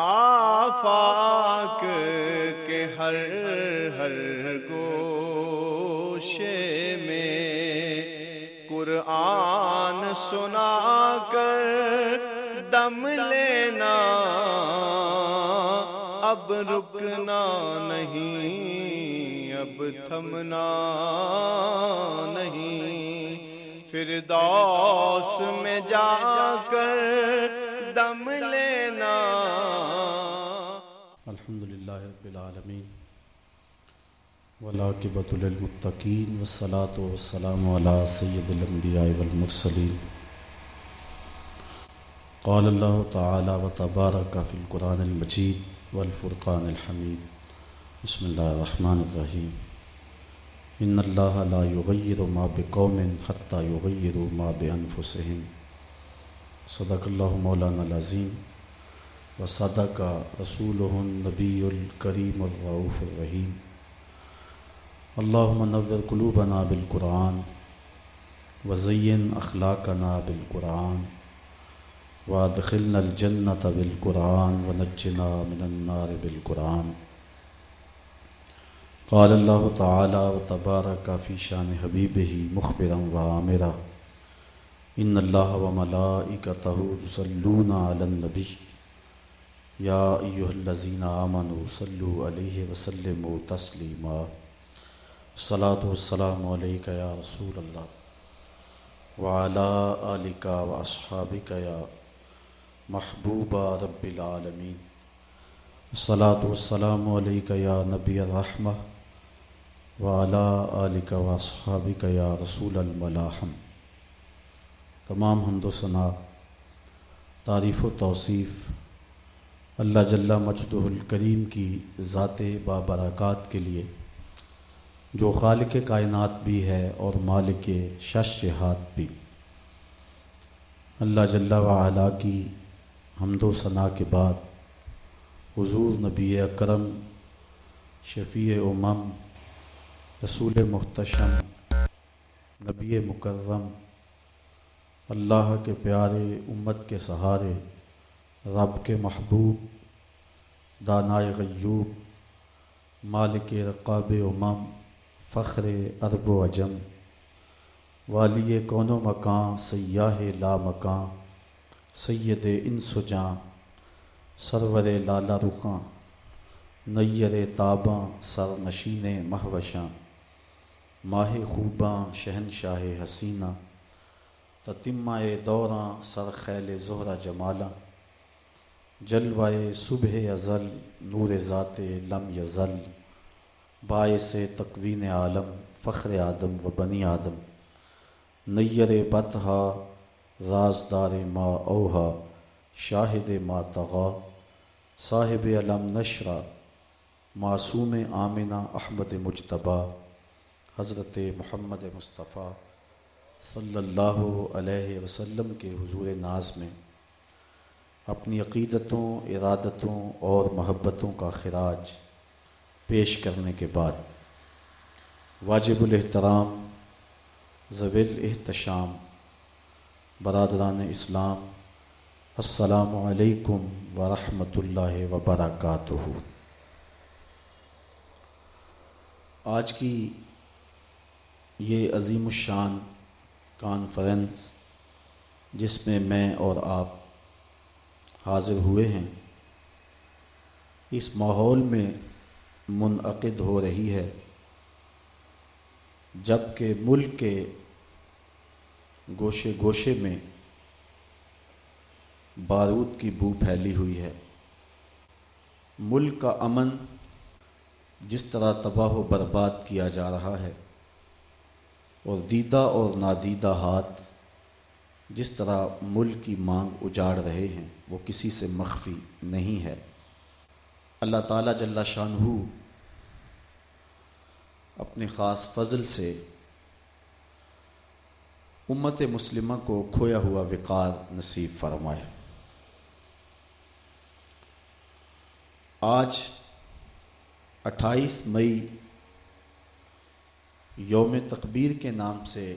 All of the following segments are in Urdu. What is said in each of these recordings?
آفاق کے ہر ہر گوشے میں قرآن سنا کر دم لینا اب رکنا نہیں، اب تھمنا نہیں۔ پھر دوس میں جا کر ولاقبۃ للمتقین والصلاة والسلام على سید الانبیاء والمرسلین. قال اللہ تعالی و تبارک فی القرآن المجید والفرقان الحمید. بسم اللہ الرحمن الرحیم. ان اللہ لا یغیر ما بقوم حتی یغیروا ما بانفسهم صدق اللہ مولانا العظیم. و صدق رسول النبی الکریم الرعوف الرحیم. اللہم نور قلوبنا بالقرآن وزین اخلاقنا بالقرآن وادخلنا الجنة بالقرآن ونجنا من النار بالقرآن قال اللہ تعالی و تبارک فی شان حبیبہ مخبرا و عامرا ان اللہ و ملائکتہ یصلون علی النبی یا ایہا الذین آمنوا صلو علیہ وسلم تسلیما صلاة والسلام علیکہ یا رسول اللہ وعلا آلکہ و اصحابکہ یا محبوب رب العالمین صلاة والسلام علیکہ یا نبی الرحمہ وعلا آلکہ و اصحابکہ یا رسول الملاحم. تمام حمد و ثناء، تعریف و توصیف اللہ جل مجد الکریم کی ذات بابرکات کے لیے جو خالق کائنات بھی ہے اور مالک شش ہاتھ بھی۔ اللہ جل وعلا کی حمد و ثناء کے بعد حضور نبی اکرم، شفیع امم، رسول محتشم نبی مکرم، اللہ کے پیارے امت کے سہارے، رب کے محبوب، دانائے غیوب، مالک رقاب امم فخر ارب و اجم۔ والی کون و مکان سیاہ لا مکان سید ان سجاں سرور لالا رخاں۔ نیر تاباں، سر نشین مہوشاں۔ ماہ خوباں، شہنشاہ حسینہ تتمہ دوراں، سر خیل زہرہ جمالہ جلوائے صبح ازل، نور ذات لم یزل۔ باعث تقوین عالم، فخر آدم و بنی آدم۔ نیر بتہا رازدار ما اوہا، شاہد ما تغا۔ صاحب علم نشرہ معصوم آمنہ احمد مجتبہ حضرت محمد مصطفیٰ صلی اللہ علیہ وسلم کے حضور ناز میں۔ اپنی عقیدتوں، ارادتوں اور محبتوں کا خراج۔ پیش کرنے کے بعد واجب الاحترام زویل احتشام برادران اسلام، السلام علیکم ورحمۃ اللہ وبرکاتہ۔ آج کی یہ عظیم الشان کانفرنس جس میں میں اور آپ حاضر ہوئے ہیں، اس ماحول میں منعقد ہو رہی ہے۔ جبکہ ملک کے گوشے گوشے میں بارود کی بو پھیلی ہوئی ہے۔ ملک کا امن جس طرح تباہ و برباد کیا جا رہا ہے اور دیدہ اور نادیدہ ہاتھ جس طرح ملک کی مانگ اجاڑ رہے ہیں، وہ کسی سے مخفی نہیں ہے۔ اللہ تعالیٰ جل شان ہو اپنے خاص فضل سے امت مسلمہ کو کھویا ہوا وقار نصیب فرمائے۔ آج اٹھائیس مئی یوم تقبیر کے نام سے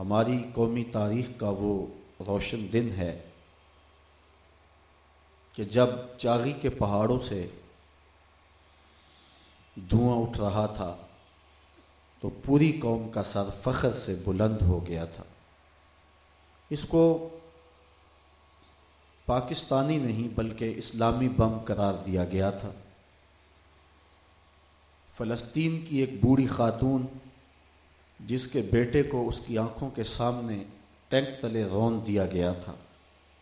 ہماری قومی تاریخ کا وہ روشن دن ہے کہ جب چاغی کے پہاڑوں سے دھواں اٹھ رہا تھا تو پوری قوم کا سر فخر سے بلند ہو گیا تھا۔ اس کو پاکستانی نہیں بلکہ اسلامی بم قرار دیا گیا تھا۔ فلسطین کی ایک بوڑھی خاتون جس کے بیٹے کو اس کی آنکھوں کے سامنے ٹینک تلے رون دیا گیا تھا،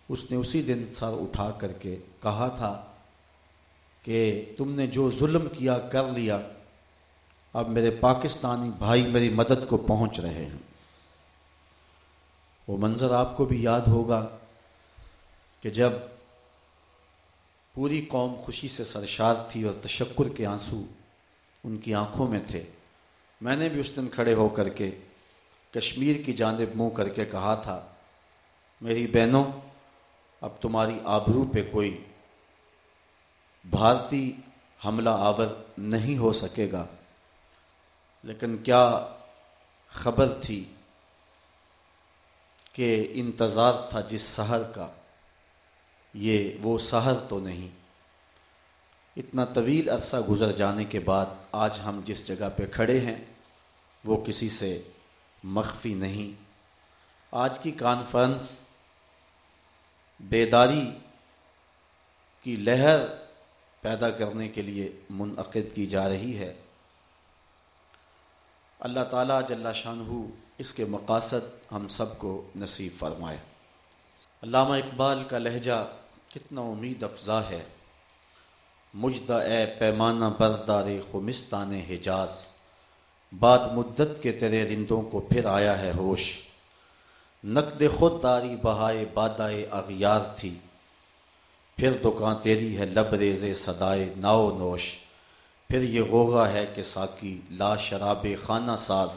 اس نے اسی دن سر اٹھا کر کے کہا تھا کہ تم نے جو ظلم کیا کر لیا، اب میرے پاکستانی بھائی میری مدد کو پہنچ رہے ہیں۔ وہ منظر آپ کو بھی یاد ہوگا کہ جب پوری قوم خوشی سے سرشار تھی اور تشکر کے آنسو ان کی آنکھوں میں تھے۔ میں نے بھی اس دن کھڑے ہو کر کے کشمیر کی جانب منہ کر کے کہا تھا، میری بہنوں، اب تمہاری آبرو پہ کوئی بھارتی حملہ آور نہیں ہو سکے گا۔ لیکن کیا خبر تھی کہ انتظار تھا جس سحر کا؟ یہ وہ سحر تو نہیں۔ اتنا طویل عرصہ گزر جانے کے بعد آج ہم جس جگہ پہ کھڑے ہیں، وہ کسی سے مخفی نہیں۔ آج کی کانفرنس بیداری کی لہر پیدا کرنے کے لیے منعقد کی جا رہی ہے۔ اللہ تعالیٰ جل شاہ اس کے مقاصد ہم سب کو نصیب فرمائے۔ علامہ اقبال کا لہجہ کتنا امید افزا ہے۔ مجدہ اے پیمانہ بردار خمستان حجاز، بعد مدت کے تیرے رندوں کو پھر آیا ہے ہوش۔ نقد خود داری بہائے بادائے اغیار تھی۔ پھر دکان تیری ہے لب ریز صدائے ناؤ نوش۔ پھر یہ غوغا ہے کہ ساکی لا شراب خانہ ساز۔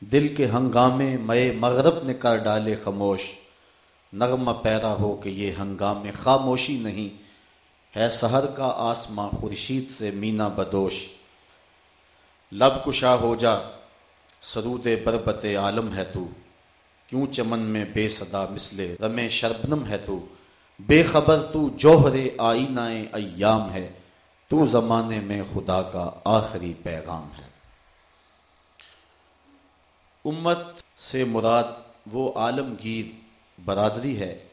دل کے ہنگامے مئے مغرب نے کر ڈالے خاموش۔ نغمہ پیرا ہو کہ یہ ہنگامے خاموشی نہیں۔ ہے سحر کا آسماں خورشید سے مینا بدوش۔ لب کشا ہو جا، سرود بربت عالم ہے تو۔ کیوں چمن میں بے صدا مسلے رمے شربنم ہے تو؟ بے خبر تو جوہر آئینہ ایام ہے، تو زمانے میں خدا کا آخری پیغام ہے۔ امت سے مراد وہ عالمگیر برادری ہے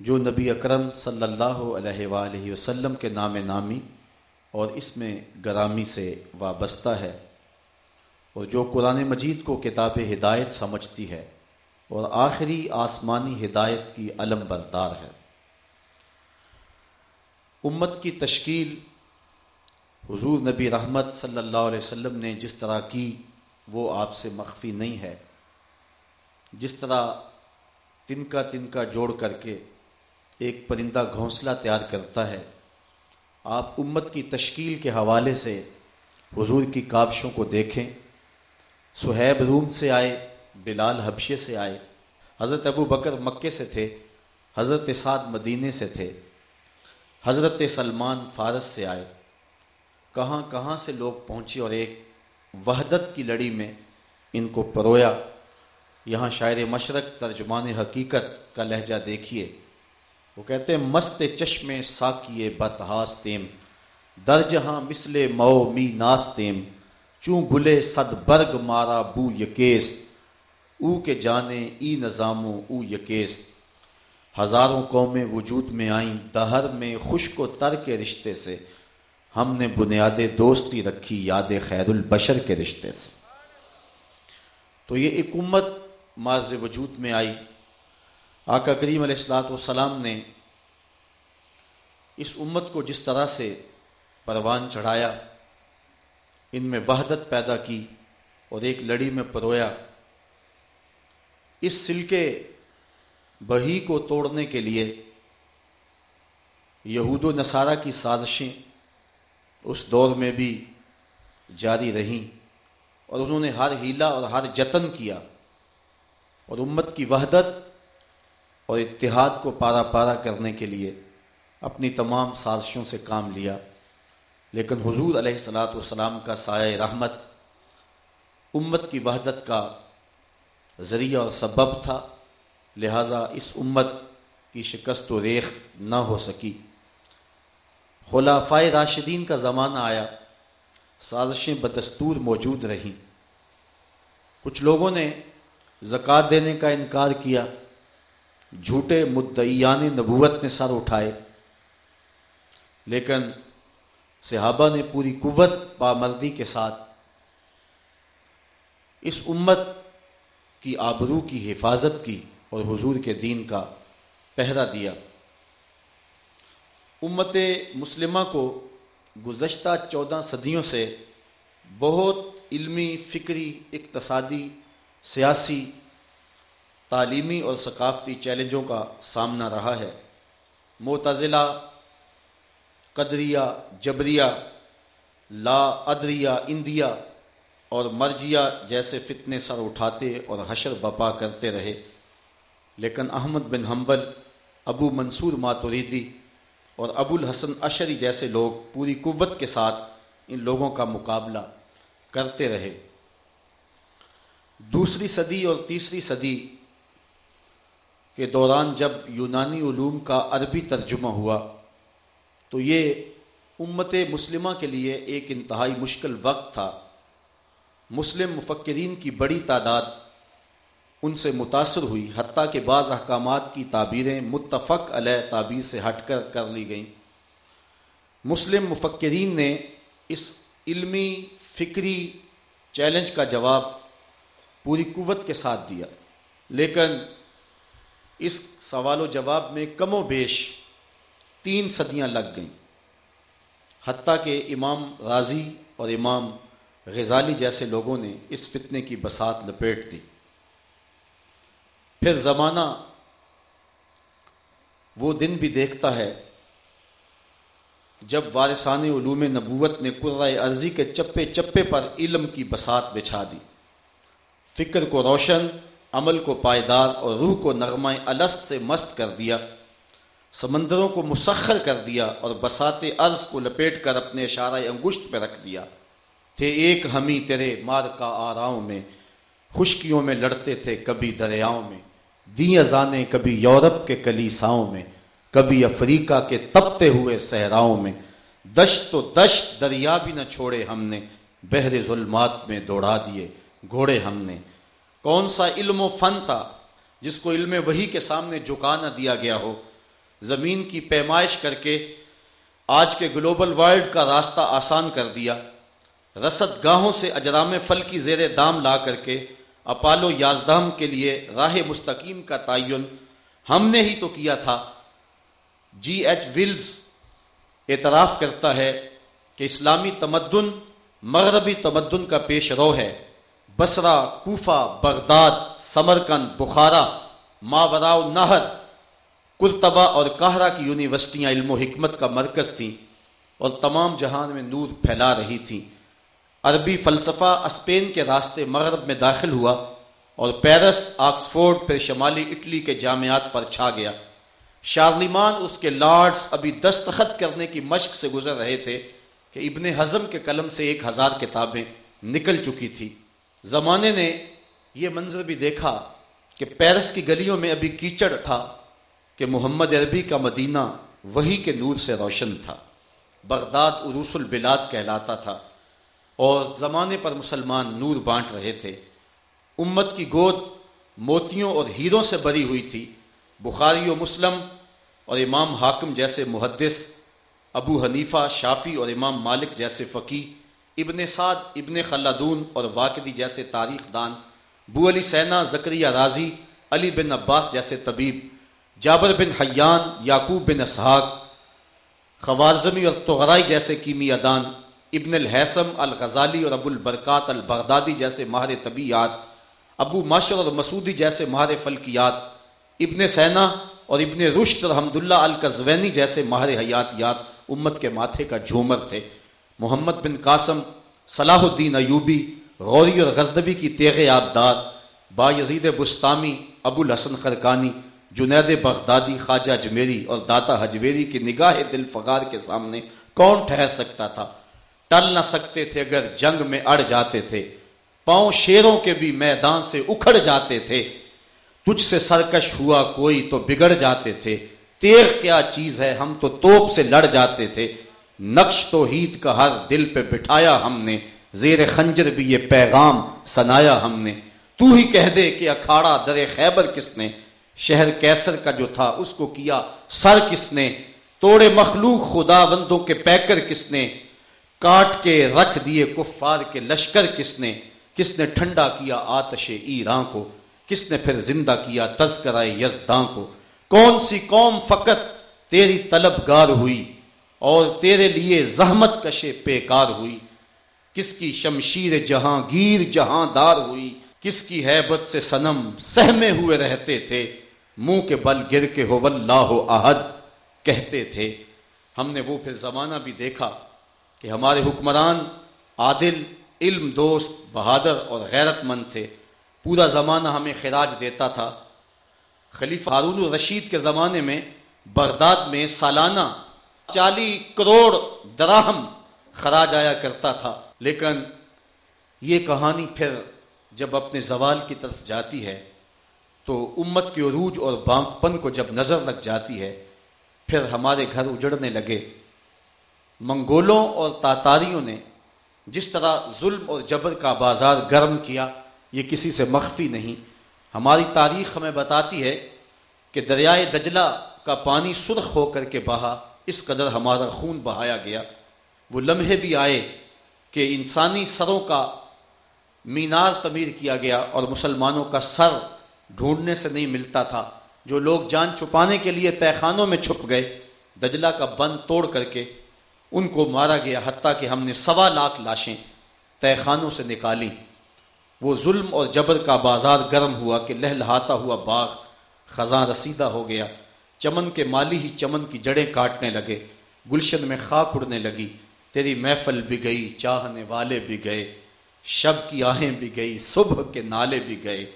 جو نبی اکرم صلی اللہ علیہ وآلہ وسلم کے نام نامی اور اس میں گرامی سے وابستہ ہے اور جو قرآن مجید کو کتاب ہدایت سمجھتی ہے اور آخری آسمانی ہدایت کی علم بردار ہے۔ امت کی تشکیل حضور نبی رحمت صلی اللہ علیہ وسلم نے جس طرح کی، وہ آپ سے مخفی نہیں ہے۔ جس طرح تنکا تنکا جوڑ کر کے ایک پرندہ گھونسلہ تیار کرتا ہے، آپ امت کی تشکیل کے حوالے سے حضور کی کاوشوں کو دیکھیں۔ سہیب روم سے آئے، بلال حبشے سے آئے۔ حضرت ابو بکر مکے سے تھے، حضرت سعد مدینے سے تھے۔ حضرت سلمان فارس سے آئے۔ کہاں کہاں سے لوگ پہنچے اور ایک وحدت کی لڑی میں ان کو پرویا۔ یہاں شاعر مشرق ترجمان حقیقت کا لہجہ دیکھیے۔ وہ کہتے ہیں، مست چشم ساکیے بتہاس تیم، در جہاں مسل مو می ناستیم چوں گلے صد برگ مارا بو یکیس۔ او کے جانے ای نظاموں، او یکیس۔ ہزاروں قومیں وجود میں آئیں، دہر میں خشک و تر کے رشتے سے۔ ہم نے بنیاد دوستی رکھی یاد خیر البشر کے رشتے سے۔ تو یہ ایک امت مارز وجود میں آئی۔ آقا کریم علیہ السلاۃ والسلام نے اس امت کو جس طرح سے پروان چڑھایا، ان میں وحدت پیدا کی اور ایک لڑی میں پرویا۔ اس سلکے بہی کو توڑنے کے لیے یہود و نصارہ کی سازشیں اس دور میں بھی جاری رہیں اور انہوں نے ہر ہیلا اور ہر جتن کیا اور امت کی وحدت اور اتحاد کو پارا پارا کرنے کے لیے اپنی تمام سازشوں سے کام لیا۔ لیکن حضور علیہ السلاۃ والسلام کا سایہ رحمت امت کی وحدت کا ذریعہ اور سبب تھا۔ لہٰذا اس امت کی شکست و ریخ نہ ہو سکی۔ خلافۂ راشدین کا زمانہ آیا۔ سازشیں بدستور موجود رہیں۔ کچھ لوگوں نے زکوٰۃ دینے کا انکار کیا۔ جھوٹے مدعیان نبوت نے سر اٹھائے۔ لیکن صحابہ نے پوری قوت پامردی کے ساتھ اس امت کی آبرو کی حفاظت کی۔ اور حضور کے دین کا پہرا دیا۔ امت مسلمہ کو گزشتہ چودہ صدیوں سے بہت علمی، فکری، اقتصادی، سیاسی، تعلیمی اور ثقافتی چیلنجوں کا سامنا رہا ہے۔ معتزلہ، قدریہ، جبریہ، لا ادریہ اندیا اور مرجیہ جیسے فتنے سر اٹھاتے اور حشر بپا کرتے رہے۔ لیکن احمد بن حنبل، ابو منصور ماتوریدی اور ابو الحسن اشری جیسے لوگ پوری قوت کے ساتھ ان لوگوں کا مقابلہ کرتے رہے۔ دوسری صدی اور تیسری صدی کے دوران جب یونانی علوم کا عربی ترجمہ ہوا، تو یہ امت مسلمہ کے لیے ایک انتہائی مشکل وقت تھا۔ مسلم مفکرین کی بڑی تعداد ان سے متاثر ہوئی، حتیٰ کہ بعض احکامات کی تعبیریں متفق علیہ تعبیر سے ہٹ کر کر لی گئیں۔ مسلم مفکرین نے اس علمی فکری چیلنج کا جواب پوری قوت کے ساتھ دیا۔ لیکن اس سوال و جواب میں کم و بیش تین صدیاں لگ گئیں۔ حتیٰ کہ امام غازی اور امام غزالی جیسے لوگوں نے اس فتنے کی بسات لپیٹ دی۔ پھر زمانہ وہ دن بھی دیکھتا ہے جب وارثان علوم نبوت نے قرۂۂ عرضی کے چپے چپے پر علم کی بسات بچھا دی۔ فکر کو روشن، عمل کو پائیدار اور روح کو نغمہ الست سے مست کر دیا۔ سمندروں کو مسخر کر دیا اور بسات عرض کو لپیٹ کر اپنے اشارہ انگشت پہ رکھ دیا۔ تھے ایک ہمیں تیرے مار کا آراؤں میں، خشکیوں میں لڑتے تھے کبھی دریاؤں میں۔ دی ازانے کبھی یورپ کے کلیساؤں میں، کبھی افریقہ کے تپتے ہوئے صحراؤں میں۔ دشت و دشت دریا بھی نہ چھوڑے ہم نے، بحر ظلمات میں دوڑا دیے گھوڑے ہم نے۔ کون سا علم و فن تھا جس کو علم وہی کے سامنے جھکا نہ دیا گیا ہو؟ زمین کی پیمائش کر کے آج کے گلوبل ورلڈ کا راستہ آسان کر دیا۔ رسد گاہوں سے اجرام فل کی زیر دام لا کر کے اپالو یازدام کے لیے راہ مستقیم کا تعین ہم نے ہی تو کیا تھا۔ جی ایچ ولز اعتراف کرتا ہے کہ اسلامی تمدن مغربی تمدن کا پیش رو ہے۔ Basra Kufa, Baghdad, Samarkand, Bukhara ماوراؤ نہر کرتبہ اور کہرا کی یونیورسٹیاں علم و حکمت کا مرکز تھیں اور تمام جہان میں نور پھیلا رہی تھیں۔ عربی فلسفہ اسپین کے راستے مغرب میں داخل ہوا اور پیرس، آکسفورڈ، پھر شمالی اٹلی کے جامعات پر چھا گیا۔ شارلیمان اس کے لارڈز ابھی دستخط کرنے کی مشق سے گزر رہے تھے کہ ابن ہضم کے قلم سے ایک ہزار کتابیں نکل چکی تھی زمانے نے یہ منظر بھی دیکھا کہ پیرس کی گلیوں میں ابھی کیچڑ تھا کہ محمد عربی کا مدینہ وہی کے نور سے روشن تھا۔ بغداد عروس البلاد کہلاتا تھا۔ اور زمانے پر مسلمان نور بانٹ رہے تھے۔ امت کی گود موتیوں اور ہیروں سے بری ہوئی تھی۔ بخاری و مسلم اور امام حاکم جیسے محدث، ابو حنیفہ شافی اور امام مالک جیسے فقی، ابن سعد، ابن خلادون اور واقعی جیسے تاریخ دان، بو علی سینا زکریہ راضی علی بن عباس جیسے طبیب، جابر بن حیان، یعقوب بن اسحاق، خوارزمی اور تغرائی جیسے کیمیا دان ابن الحسم الغزالی اور ابو البرکات البغدادی جیسے ماہر طبیعت ابو ماشر اور مسعودی جیسے ماہر فلکیات، ابن سینا اور ابن رشت اور حمد اللہ القزوینی جیسے ماہر حیاتیات امت کے ماتھے کا جھومر تھے۔ محمد بن قاسم صلاح الدین ایوبی، غوری اور غزدوی کی تیغ آبدار با یزید بستامی، ابو الحسن خرکانی جنید بغدادی، خواجہ اجمیری اور داتا حجویری کی نگاہ دل فغار کے سامنے کون ٹھہر سکتا تھا؟ ٹل نہ سکتے تھے اگر جنگ میں اڑ جاتے تھے۔ پاؤں شیروں کے بھی میدان سے اکھڑ جاتے تھے۔ تجھ سے سرکش ہوا کوئی تو بگڑ جاتے تھے۔ تیغ کیا چیز ہے؟ ہم تو توپ سے لڑ جاتے تھے۔ نقش تو ہیت کا ہر دل پہ بٹھایا ہم نے۔ زیر خنجر بھی یہ پیغام سنایا ہم نے۔ تو ہی کہہ دے کہ اکھاڑا در خیبر کس نے؟ شہر کیسر کا جو تھا اس کو کیا؟ سر کس نے؟ توڑے مخلوق خدا بندوں کے پیکر کس نے؟ کاٹ کے رکھ دیے کفار کے لشکر کس نے؟ کس نے ٹھنڈا کیا آتش ایران کو؟ کس نے پھر زندہ کیا تذکرہ یزداں کو؟ کون سی قوم فقط تیری طلبگار ہوئی اور تیرے لیے زحمت کشے پیکار ہوئی؟ کس کی شمشیر جہاں گیر جہاں دار ہوئی؟ کس کی حیبت سے سنم سہمے ہوئے رہتے تھے؟ منہ کے بل گر کے ہو واللہ احد کہتے تھے۔ ہم نے وہ پھر زمانہ بھی دیکھا۔ کہ ہمارے حکمران عادل، علم، دوست، بہادر اور غیرت مند تھے۔ پورا زمانہ ہمیں خراج دیتا تھا۔ خلیفہ ہارون الرشید کے زمانے میں بغداد میں سالانہ چالی کروڑ دراہم خراج آیا کرتا تھا۔ لیکن یہ کہانی پھر جب اپنے زوال کی طرف جاتی ہے تو امت کے عروج اور بانکپن کو جب نظر لگ جاتی ہے، پھر ہمارے گھر اجڑنے لگے۔ منگولوں اور تاتاریوں نے جس طرح ظلم اور جبر کا بازار گرم کیا، یہ کسی سے مخفی نہیں۔ ہماری تاریخ ہمیں بتاتی ہے کہ دریائے دجلہ کا پانی سرخ ہو کر کے بہا، اس قدر ہمارا خون بہایا گیا۔ وہ لمحے بھی آئے کہ انسانی سروں کا مینار تعمیر کیا گیا اور مسلمانوں کا سر ڈھونڈنے سے نہیں ملتا تھا۔ جو لوگ جان چھپانے کے لیے تہ خانوں میں چھپ گئے، دجلہ کا بند توڑ کر کے ان کو مارا گیا، حتیٰ کہ ہم نے سوا لاکھ لاشیں تہ خانوں سے نکالی۔ وہ ظلم اور جبر کا بازار گرم ہوا کہ لہلہاتا ہوا باغ خزاں رسیدہ ہو گیا۔ چمن کے مالی ہی چمن کی جڑیں کاٹنے لگے، گلشن میں خاک اڑنے لگی۔ تیری محفل بھی گئی، چاہنے والے بھی گئے۔ شب کی آہیں بھی گئی، صبح کے نالے بھی گئے۔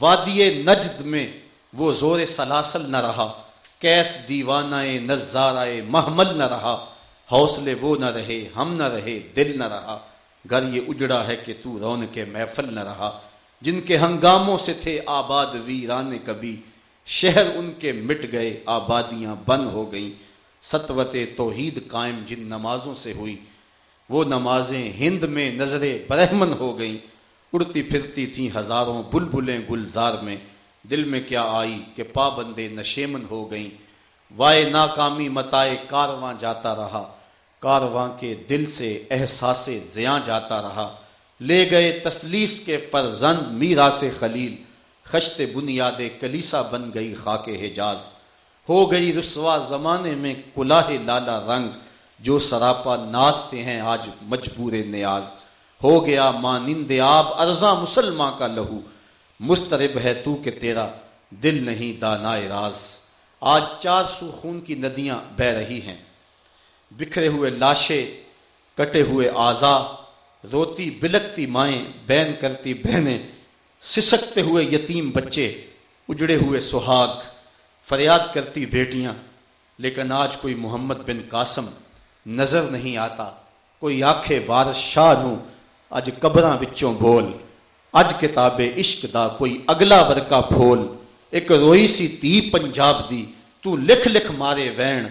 وادی نجد میں وہ زور سلاسل نہ رہا۔ کیس دیوانہ نظارہ محمل نہ رہا۔ حوصلے وہ نہ رہے، ہم نہ رہے، دل نہ رہا۔ گھر یہ اجڑا ہے کہ تو رون کے محفل نہ رہا۔ جن کے ہنگاموں سے تھے آباد ویران کبھی، شہر ان کے مٹ گئے، آبادیاں بند ہو گئیں۔ ستوت توحید قائم جن نمازوں سے ہوئی، وہ نمازیں ہند میں نظر برہمن ہو گئیں۔ اڑتی پھرتی تھیں ہزاروں بلبلیں گلزار میں۔ دل میں کیا آئی کہ پابندے نشیمن ہو گئیں۔ وائے ناکامی متائے کارواں جاتا رہا۔ کارواں کے دل سے احساس زیاں جاتا رہا۔ لے گئے تسلیس کے فرزند میرا سے خلیل۔ خشت بنیاد کلیسا بن گئی خاک حجاز۔ ہو گئی رسوا زمانے میں کلاہ لالا رنگ۔ جو سراپا نازتے ہیں آج مجبور نیاز۔ ہو گیا مانند آب ارزاں مسلمان کا لہو۔ مسترب ہے تو کہ تیرا دل نہیں دانا راز۔ آج چار سو خون کی ندیاں بہ رہی ہیں۔ بکھرے ہوئے لاشیں کٹے ہوئے آزا، روتی، بلکتی مائیں، بین کرتی بہنیں، سسکتے ہوئے یتیم بچے، اجڑے ہوئے سہاگ، فریاد کرتی بیٹیاں۔ لیکن آج کوئی محمد بن قاسم نظر نہیں آتا۔ کوئی آکھے بارش شاہ نو اج قبراں وچوں بول۔ اج کتاب عشق دا کوئی اگلا ورکا پھول۔ ایک روئی سی تی پنجاب دی، تو لکھ لکھ مارے وین۔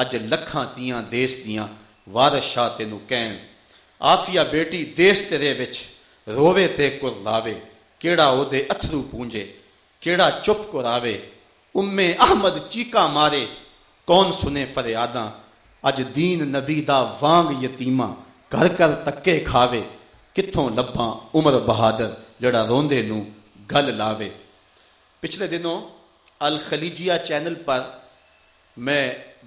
اج لکھاں تیاں دیس دیاں وارش شاہ تینو کہن آفیا بیٹی دیس تیرے وچ روے تے کر لاوے، کیڑا او دے اتھرو پونجے، کیڑا چپ کو راوے ام احمد چیکا مارے، کون سنے فریاداں؟ اج دین نبی دا وانگ یتیمہ گھر کر تکے کھاوے، کتھوں لباں عمر بہادر جڑا روندے نو گل لاوے۔ پچھلے دنوں الخلیجیہ چینل پر میں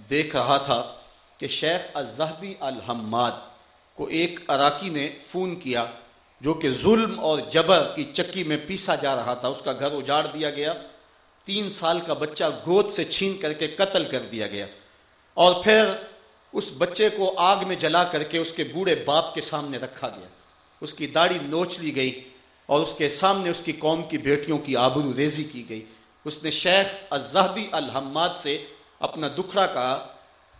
دیکھ رہا تھا کہ شیخ الزہبی الحماد کو ایک عراقی نے فون کیا جو کہ ظلم اور جبر کی چکی میں پیسا جا رہا تھا۔ اس کا گھر اجاڑ دیا گیا۔ تین سال کا بچہ گود سے چھین کر کے قتل کر دیا گیا۔ اور پھر اس بچے کو آگ میں جلا کر کے اس کے بوڑھے باپ کے سامنے رکھا گیا۔ اس کی داڑھی نوچ لی گئی اور اس کے سامنے اس کی قوم کی بیٹیوں کی آبرو ریزی کی گئی۔ اس نے شیخ الزہبی الحماد سے اپنا دکھڑا کہا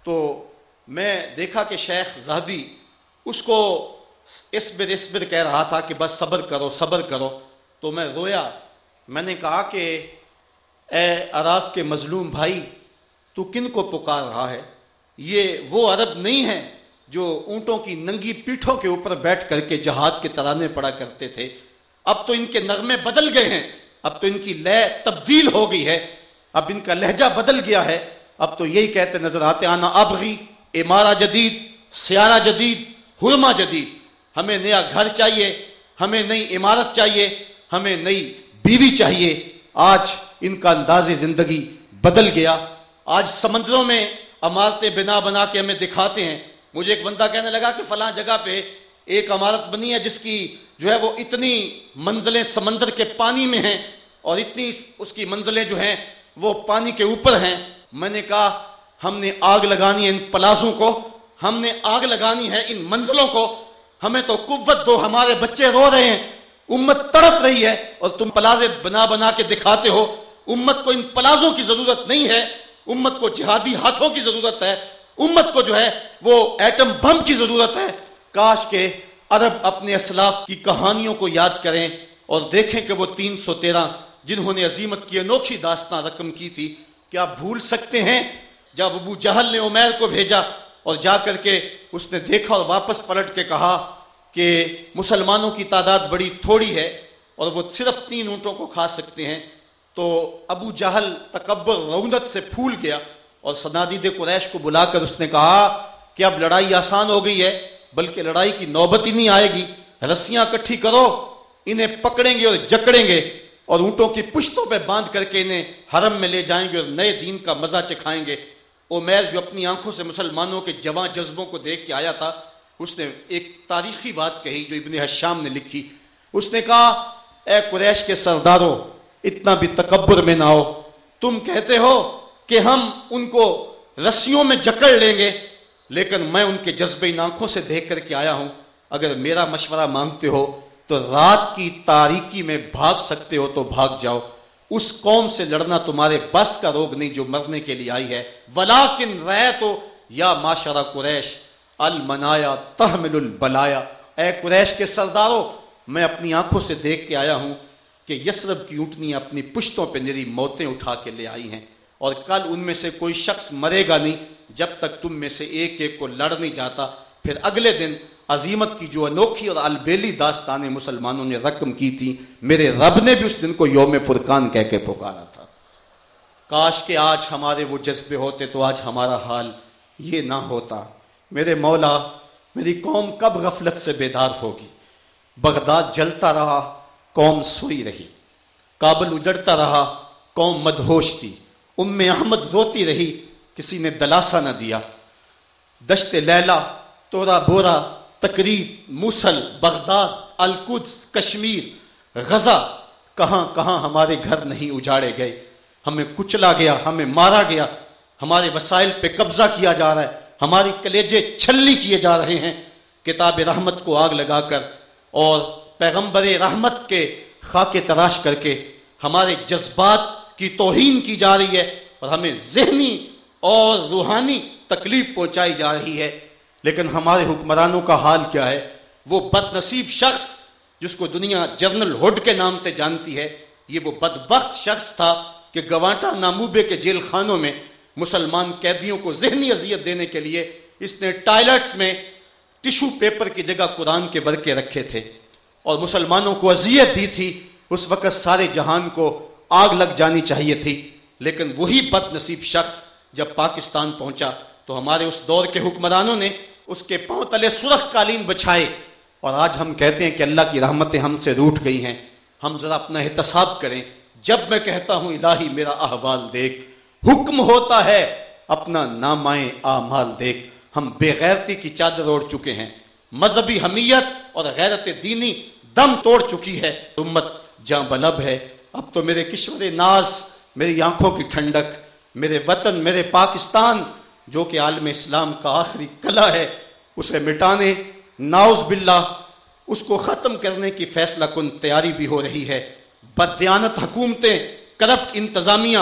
تو میں دیکھا کہ شیخ زہبی اس کو اسبر اسبر کہہ رہا تھا کہ بس صبر کرو صبر کرو۔ تو میں رویا، میں نے کہا کہ اے عراق کے مظلوم بھائی، تو کن کو پکار رہا ہے؟ یہ وہ عرب نہیں ہے جو اونٹوں کی ننگی پیٹھوں کے اوپر بیٹھ کر کے جہاد کے ترانے پڑا کرتے تھے۔ اب تو ان کے نغمے بدل گئے ہیں۔ اب تو ان کی لے تبدیل ہو گئی ہے۔ اب ان کا لہجہ بدل گیا ہے۔ اب تو یہی کہتے نظر آتے آنا ابغی، امارہ جدید، سیارہ جدید حرما جدید۔ ہمیں نیا گھر چاہیے، ہمیں نئی عمارت چاہیے، ہمیں نئی بیوی چاہیے۔ آج ان کا انداز زندگی بدل گیا۔ آج سمندروں میں عمارتیں بنا بنا کے ہمیں دکھاتے ہیں۔ مجھے ایک بندہ کہنے لگا کہ فلاں جگہ پہ ایک عمارت بنی ہے، جس کی جو ہے وہ اتنی منزلیں سمندر کے پانی میں ہیں اور اتنی اس کی منزلیں جو ہیں وہ پانی کے اوپر ہیں۔ میں نے کہا، ہم نے آگ لگانی ہے ان پلازوں کو، ہم نے آگ لگانی ہے ان منزلوں کو، ہمیں تو قوت دو، ہمارے بچے رو رہے ہیں، امت تڑپ رہی ہے، اور تم پلازے بنا بنا کے دکھاتے ہو، امت کو ان پلازوں کی ضرورت نہیں ہے، امت کو جہادی ہاتھوں کی ضرورت ہے، امت کو جو ہے وہ ایٹم بم کی ضرورت ہے۔ کاش کے عرب اپنے اسلاف کی کہانیوں کو یاد کریں اور دیکھیں کہ وہ تین سو تیرہ جنہوں نے عظیمت کی انوکھی داستان رقم کی تھی کیا بھول سکتے ہیں؟ جب ابو جہل نے عمیر کو بھیجا اور جا کر کے اس نے دیکھا اور واپس پلٹ کے کہا کہ مسلمانوں کی تعداد بڑی تھوڑی ہے اور وہ صرف تین اونٹوں کو کھا سکتے ہیں، تو ابو جہل تکبر رونت سے پھول گیا اور سنادید قریش کو بلا کر اس نے کہا کہ اب لڑائی آسان ہو گئی ہے؟ بلکہ لڑائی کی نوبت ہی نہیں آئے گی۔ رسیاں کٹھی کرو، انہیں پکڑیں گے اور جکڑیں گے۔ اور اونٹوں کی پشتوں پہ باندھ کر کے انہیں حرم میں لے جائیں گے اور نئے دین کا مزہ چکھائیں گے۔ عمیر جو اپنی آنکھوں سے مسلمانوں کے جواں جذبوں کو دیکھ کے آیا تھا، اس نے ایک تاریخی بات کہی جو ابن حشام نے لکھی۔ اس نے کہا، اے قریش کے سرداروں، اتنا بھی تکبر میں نہ ہو تم کہتے ہو کہ ہم ان کو رسیوں میں جکڑ لیں گے، لیکن میں ان کے جذبے آنکھوں سے دیکھ کر کے آیا ہوں۔ اگر میرا مشورہ مانگتے ہو تو رات کی تاریکی میں بھاگ سکتے ہو تو بھاگ جاؤ۔ اس قوم سے لڑنا تمہارے بس کا روگ نہیں جو مرنے کے لیے آئی ہے۔ ولاکن رہ تو، یا معاشرہ قریش، المنایا تحمل البلایا۔ اے قریش کے سرداروں، میں اپنی آنکھوں سے دیکھ کے آیا ہوں کہ یسرب کی اونٹنی اپنی پشتوں پہ نری موتیں اٹھا کے لے آئی ہیں۔ اور کل ان میں سے کوئی شخص مرے گا نہیں جب تک تم میں سے ایک ایک کو لڑ نہیں جاتا۔ پھر اگلے دن عظیمت کی جو انوکھی اور البیلی داستانیں مسلمانوں نے رقم کی تھی، میرے رب نے بھی اس دن کو یوم فرقان کہہ کے پکارا تھا۔ کاش کہ آج ہمارے وہ جذبے ہوتے تو آج ہمارا حال یہ نہ ہوتا۔ میرے مولا، میری قوم کب غفلت سے بیدار ہوگی؟ بغداد جلتا رہا، قوم سوئی رہی۔ کابل اجڑتا رہا، قوم مدہوش تھی۔ ام احمد روتی رہی، کسی نے دلاسا نہ دیا۔ دشت لیلا، تورا بورا تقریب، موسل، بغداد، القدس، کشمیر، غزہ، کہاں کہاں ہمارے گھر نہیں اجاڑے گئے۔ ہمیں کچلا گیا، ہمیں مارا گیا، ہمارے وسائل پہ قبضہ کیا جا رہا ہے، ہماری کلیجے چھلی کیے جا رہے ہیں۔ کتاب رحمت کو آگ لگا کر اور پیغمبر رحمت کے خاکے تراش کر کے ہمارے جذبات کی توہین کی جا رہی ہے اور ہمیں ذہنی اور روحانی تکلیف پہنچائی جا رہی ہے۔ لیکن ہمارے حکمرانوں کا حال کیا ہے؟ وہ بد نصیب شخص جس کو دنیا جرنل ہوڈ کے نام سے جانتی ہے، یہ وہ بدبخت شخص تھا کہ گوانٹا ناموبے کے جیل خانوں میں مسلمان قیدیوں کو ذہنی اذیت دینے کے لیے اس نے ٹائلٹس میں ٹشو پیپر کی جگہ قرآن کے ورکے رکھے تھے۔ اور مسلمانوں کو اذیت دی تھی، اس وقت سارے جہان کو آگ لگ جانی چاہیے تھی۔ لیکن وہی بد نصیب شخص جب پاکستان پہنچا تو ہمارے اس دور کے حکمرانوں نے اس کے پاؤں تلے سرخ قالین بچھائے۔ اور آج ہم کہتے ہیں کہ اللہ کی رحمتیں ہم سے روٹ گئی ہیں۔ ہم ذرا اپنا احتساب کریں۔ جب میں کہتا ہوں، الہی میرا احوال دیکھ۔ حکم ہوتا ہے، اپنا نامائیں آمال دیکھ۔ ہم بے غیرتی کی چادر اوڑھ چکے ہیں۔ مذہبی حمیت اور غیرت دینی دم توڑ چکی ہے۔ امت جاں بلب ہے، اب تو میرے کشور ناز، میری آنکھوں کی ٹھنڈک، میرے وطن، میرے پاکستان جو کہ عالم اسلام کا آخری کلا ہے، اسے مٹانے ناؤز باللہ، اس کو ختم کرنے کی فیصلہ کن تیاری بھی ہو رہی ہے۔ بدیانت حکومتیں، کرپٹ انتظامیہ،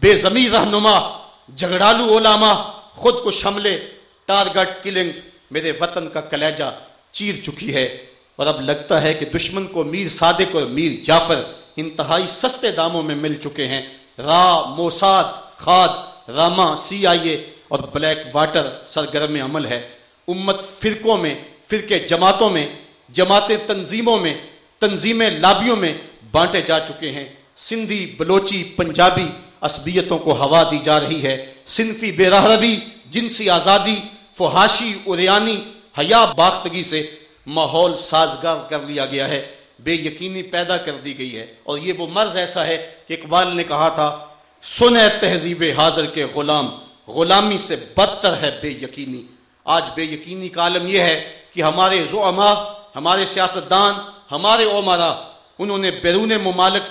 بے زمین رہنما، جھگڑالو علماء، خود کو شملے، ٹارگٹ کلنگ، میرے وطن کا کلیجہ چیر چکی ہے۔ اور اب لگتا ہے کہ دشمن کو میر صادق اور میر جعفر انتہائی سستے داموں میں مل چکے ہیں۔ را موساد، خاد، راما، سی آئی اے اور بلیک واٹر سرگرم عمل ہے۔ امت فرقوں میں، فرقے جماعتوں میں، جماعتیں تنظیموں میں، تنظیمیں لابیوں میں بانٹے جا چکے ہیں۔ سندھی، بلوچی، پنجابی عصبیتوں کو ہوا دی جا رہی ہے۔ صنفی بے رہروی جنسی آزادی، فحاشی، اریانی، حیا باختگی سے ماحول سازگار کر لیا گیا ہے۔ بے یقینی پیدا کر دی گئی ہے۔ اور یہ وہ مرض ایسا ہے کہ اقبال نے کہا تھا، سنے تہذیب حاضر کے غلام۔ غلامی سے بدتر ہے بے یقینی۔ آج بے یقینی کا عالم یہ ہے کہ ہمارے زعما ہمارے سیاستدان، ہمارے عمرا، انہوں نے بیرون ممالک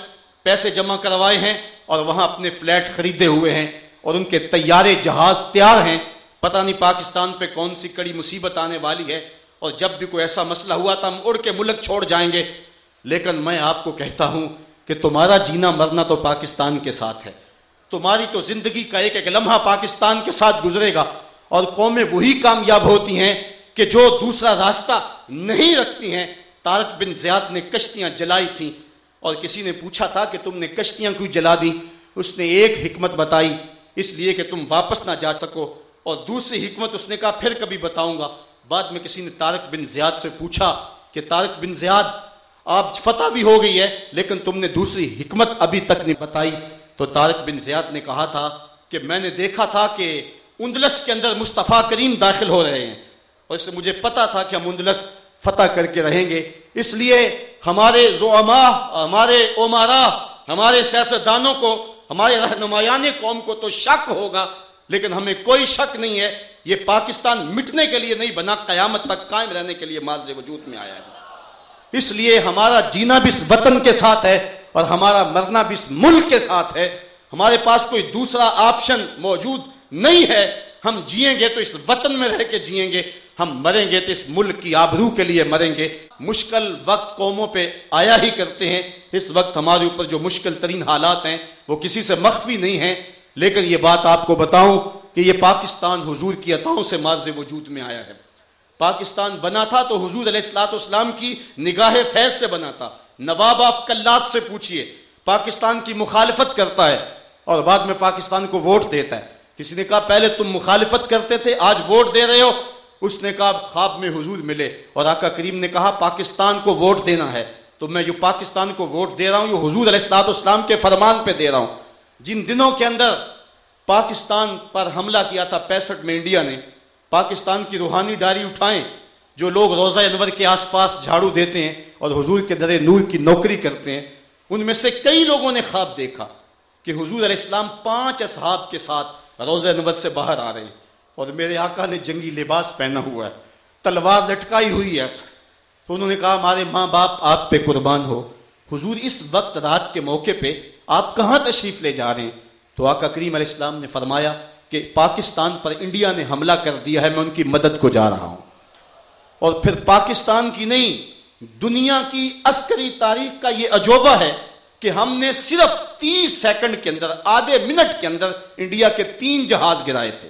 پیسے جمع کروائے ہیں اور وہاں اپنے فلیٹ خریدے ہوئے ہیں اور ان کے تیارے جہاز تیار ہیں۔ پتہ نہیں پاکستان پہ کون سی کڑی مصیبت آنے والی ہے اور جب بھی کوئی ایسا مسئلہ ہوا تو ہم اڑ کے ملک چھوڑ جائیں گے۔ لیکن میں آپ کو کہتا ہوں کہ تمہارا جینا مرنا تو پاکستان کے ساتھ ہے۔ تمہاری تو زندگی کا ایک ایک لمحہ پاکستان کے ساتھ گزرے گا اور قومیں وہی کامیاب ہوتی ہیں کہ جو دوسرا راستہ نہیں رکھتی ہیں۔ تارک بن زیاد نے کشتیاں جلائی تھیں اور کسی نے پوچھا تھا کہ تم نے کشتیاں کیوں جلا دی اس نے ایک حکمت بتائی، اس لیے کہ تم واپس نہ جا سکو۔ اور دوسری حکمت اس نے کہا، پھر کبھی بتاؤں گا۔ بعد میں کسی نے تارک بن زیاد سے پوچھا کہ تارک بن زیاد، آپ فتح بھی ہو گئی ہے، لیکن تم نے دوسری حکمت ابھی تک نہیں بتائی۔ تو تارک بن زیاد نے کہا تھا کہ میں نے دیکھا تھا کہ اندلس کے اندر مصطفیٰ کریم داخل ہو رہے ہیں اور اس سے مجھے پتا تھا کہ ہم اندلس فتح کر کے رہیں گے۔ اس لیے ہمارے زعما ہمارے عمارا ہمارے سیاستدانوں کو، ہمارے رہنمایان قوم کو تو شک ہوگا، لیکن ہمیں کوئی شک نہیں ہے۔ یہ پاکستان مٹنے کے لیے نہیں بنا، قیامت تک قائم رہنے کے لیے ماض وجود میں آیا ہے۔ اس لیے ہمارا جینا بھی اس وطن کے ساتھ ہے۔ اور ہمارا مرنا بھی اس ملک کے ساتھ ہے۔ ہمارے پاس کوئی دوسرا آپشن موجود نہیں ہے۔ ہم جئیں گے تو اس وطن میں رہ کے جئیں گے۔ ہم مریں گے تو اس ملک کی آبرو کے لیے مریں گے۔ مشکل وقت قوموں پہ آیا ہی کرتے ہیں۔ اس وقت ہمارے اوپر جو مشکل ترین حالات ہیں، وہ کسی سے مخفی نہیں ہیں۔ لیکن یہ بات آپ کو بتاؤں کہ یہ پاکستان حضور کی عطاؤں سے ماض وجود میں آیا ہے۔ پاکستان بنا تھا تو حضور علیہ السلاۃ اسلام کی نگاہ فیض سے بنا تھا۔ نواب آف کلات سے پوچھئے، پاکستان کی مخالفت کرتا ہے اور بعد میں پاکستان کو ووٹ دیتا ہے۔ کسی نے کہا، پہلے تم مخالفت کرتے تھے، آج ووٹ دے رہے ہو۔ اس نے کہا خواب میں حضور ملے۔ اور آقا کریم نے کہا، پاکستان کو ووٹ دینا ہے۔ تو میں جو پاکستان کو ووٹ دے رہا ہوں یہ حضور علیہ السلاط اسلام کے فرمان پہ دے رہا ہوں۔ جن دنوں کے اندر پاکستان پر حملہ کیا تھا، پینسٹھ میں انڈیا نے، پاکستان کی روحانی ڈاری اٹھائیں۔ جو لوگ روزہ انور کے آس پاس جھاڑو دیتے ہیں اور حضور کے در نور کی نوکری کرتے ہیں، ان میں سے کئی لوگوں نے خواب دیکھا کہ حضور علیہ السلام پانچ اصحاب کے ساتھ روزہ انور سے باہر آ رہے ہیں اور میرے آقا نے جنگی لباس پہنا ہوا ہے، تلوار لٹکائی ہوئی ہے۔ تو انہوں نے کہا، ہمارے ماں باپ، آپ پہ قربان ہو۔ حضور اس وقت رات کے موقع پہ آپ کہاں تشریف لے جا رہے ہیں؟ تو آقا کریم علیہ السلام نے فرمایا کہ پاکستان پر انڈیا نے حملہ کر دیا ہے، میں ان کی مدد کو جا رہا ہوں۔ اور پھر پاکستان کی نہیں، دنیا کی عسکری تاریخ کا یہ عجوبہ ہے کہ ہم نے صرف تیس سیکنڈ کے اندر، آدھے منٹ کے اندر انڈیا کے تین جہاز گرائے تھے۔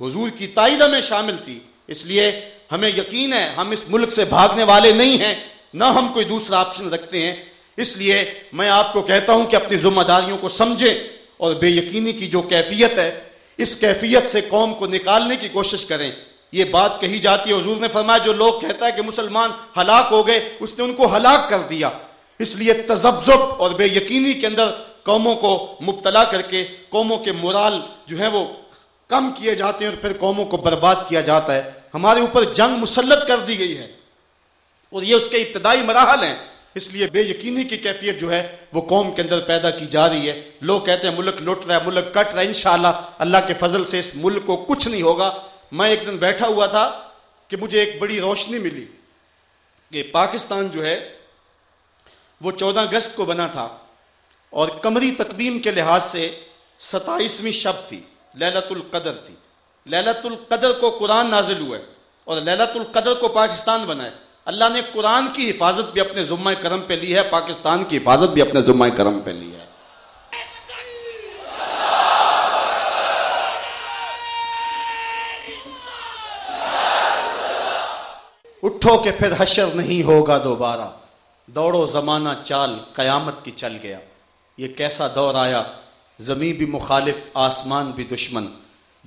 حضور کی تائیدہ میں شامل تھی۔ اس لیے ہمیں یقین ہے، ہم اس ملک سے بھاگنے والے نہیں ہیں، نہ ہم کوئی دوسرا آپشن رکھتے ہیں۔ اس لیے میں آپ کو کہتا ہوں کہ اپنی ذمہ داریوں کو سمجھیں اور بے یقینی کی جو کیفیت ہے، اس کیفیت سے قوم کو نکالنے کی کوشش کریں۔ یہ بات کہی جاتی ہے، حضور نے فرمایا، جو لوگ کہتا ہے کہ مسلمان ہلاک ہو گئے، اس نے ان کو ہلاک کر دیا۔ اس لیے تذبذب اور بے یقینی کے اندر قوموں کو مبتلا کر کے قوموں کے مرال جو ہے وہ کم کیے جاتے ہیں اور پھر قوموں کو برباد کیا جاتا ہے۔ ہمارے اوپر جنگ مسلط کر دی گئی ہے۔ اور یہ اس کے ابتدائی مراحل ہیں۔ اس لیے بے یقینی کی کیفیت جو ہے وہ قوم کے اندر پیدا کی جا رہی ہے۔ لوگ کہتے ہیں، ملک لٹ رہا ہے، ملک کٹ رہا ہے، انشاءاللہ اللہ کے فضل سے اس ملک کو کچھ نہیں ہوگا۔ میں ایک دن بیٹھا ہوا تھا کہ مجھے ایک بڑی روشنی ملی کہ پاکستان جو ہے وہ چودہ اگست کو بنا تھا اور کمری تقویم کے لحاظ سے ستائیسویں شب تھی للت القدر تھی۔ للت القدر کو قرآن نازل ہوا ہے اور للت القدر کو پاکستان بنا ہے۔ اللہ نے قرآن کی حفاظت بھی اپنے ذمہ کرم پہ لی ہے، پاکستان کی حفاظت بھی اپنے ذمہ کرم پہ لی ہے۔ اٹھو کہ پھر حشر نہیں ہوگا دوبارہ۔ دوڑو زمانہ چال، قیامت کی چل گیا۔ یہ کیسا دور آیا؟ زمین بھی مخالف، آسمان بھی دشمن۔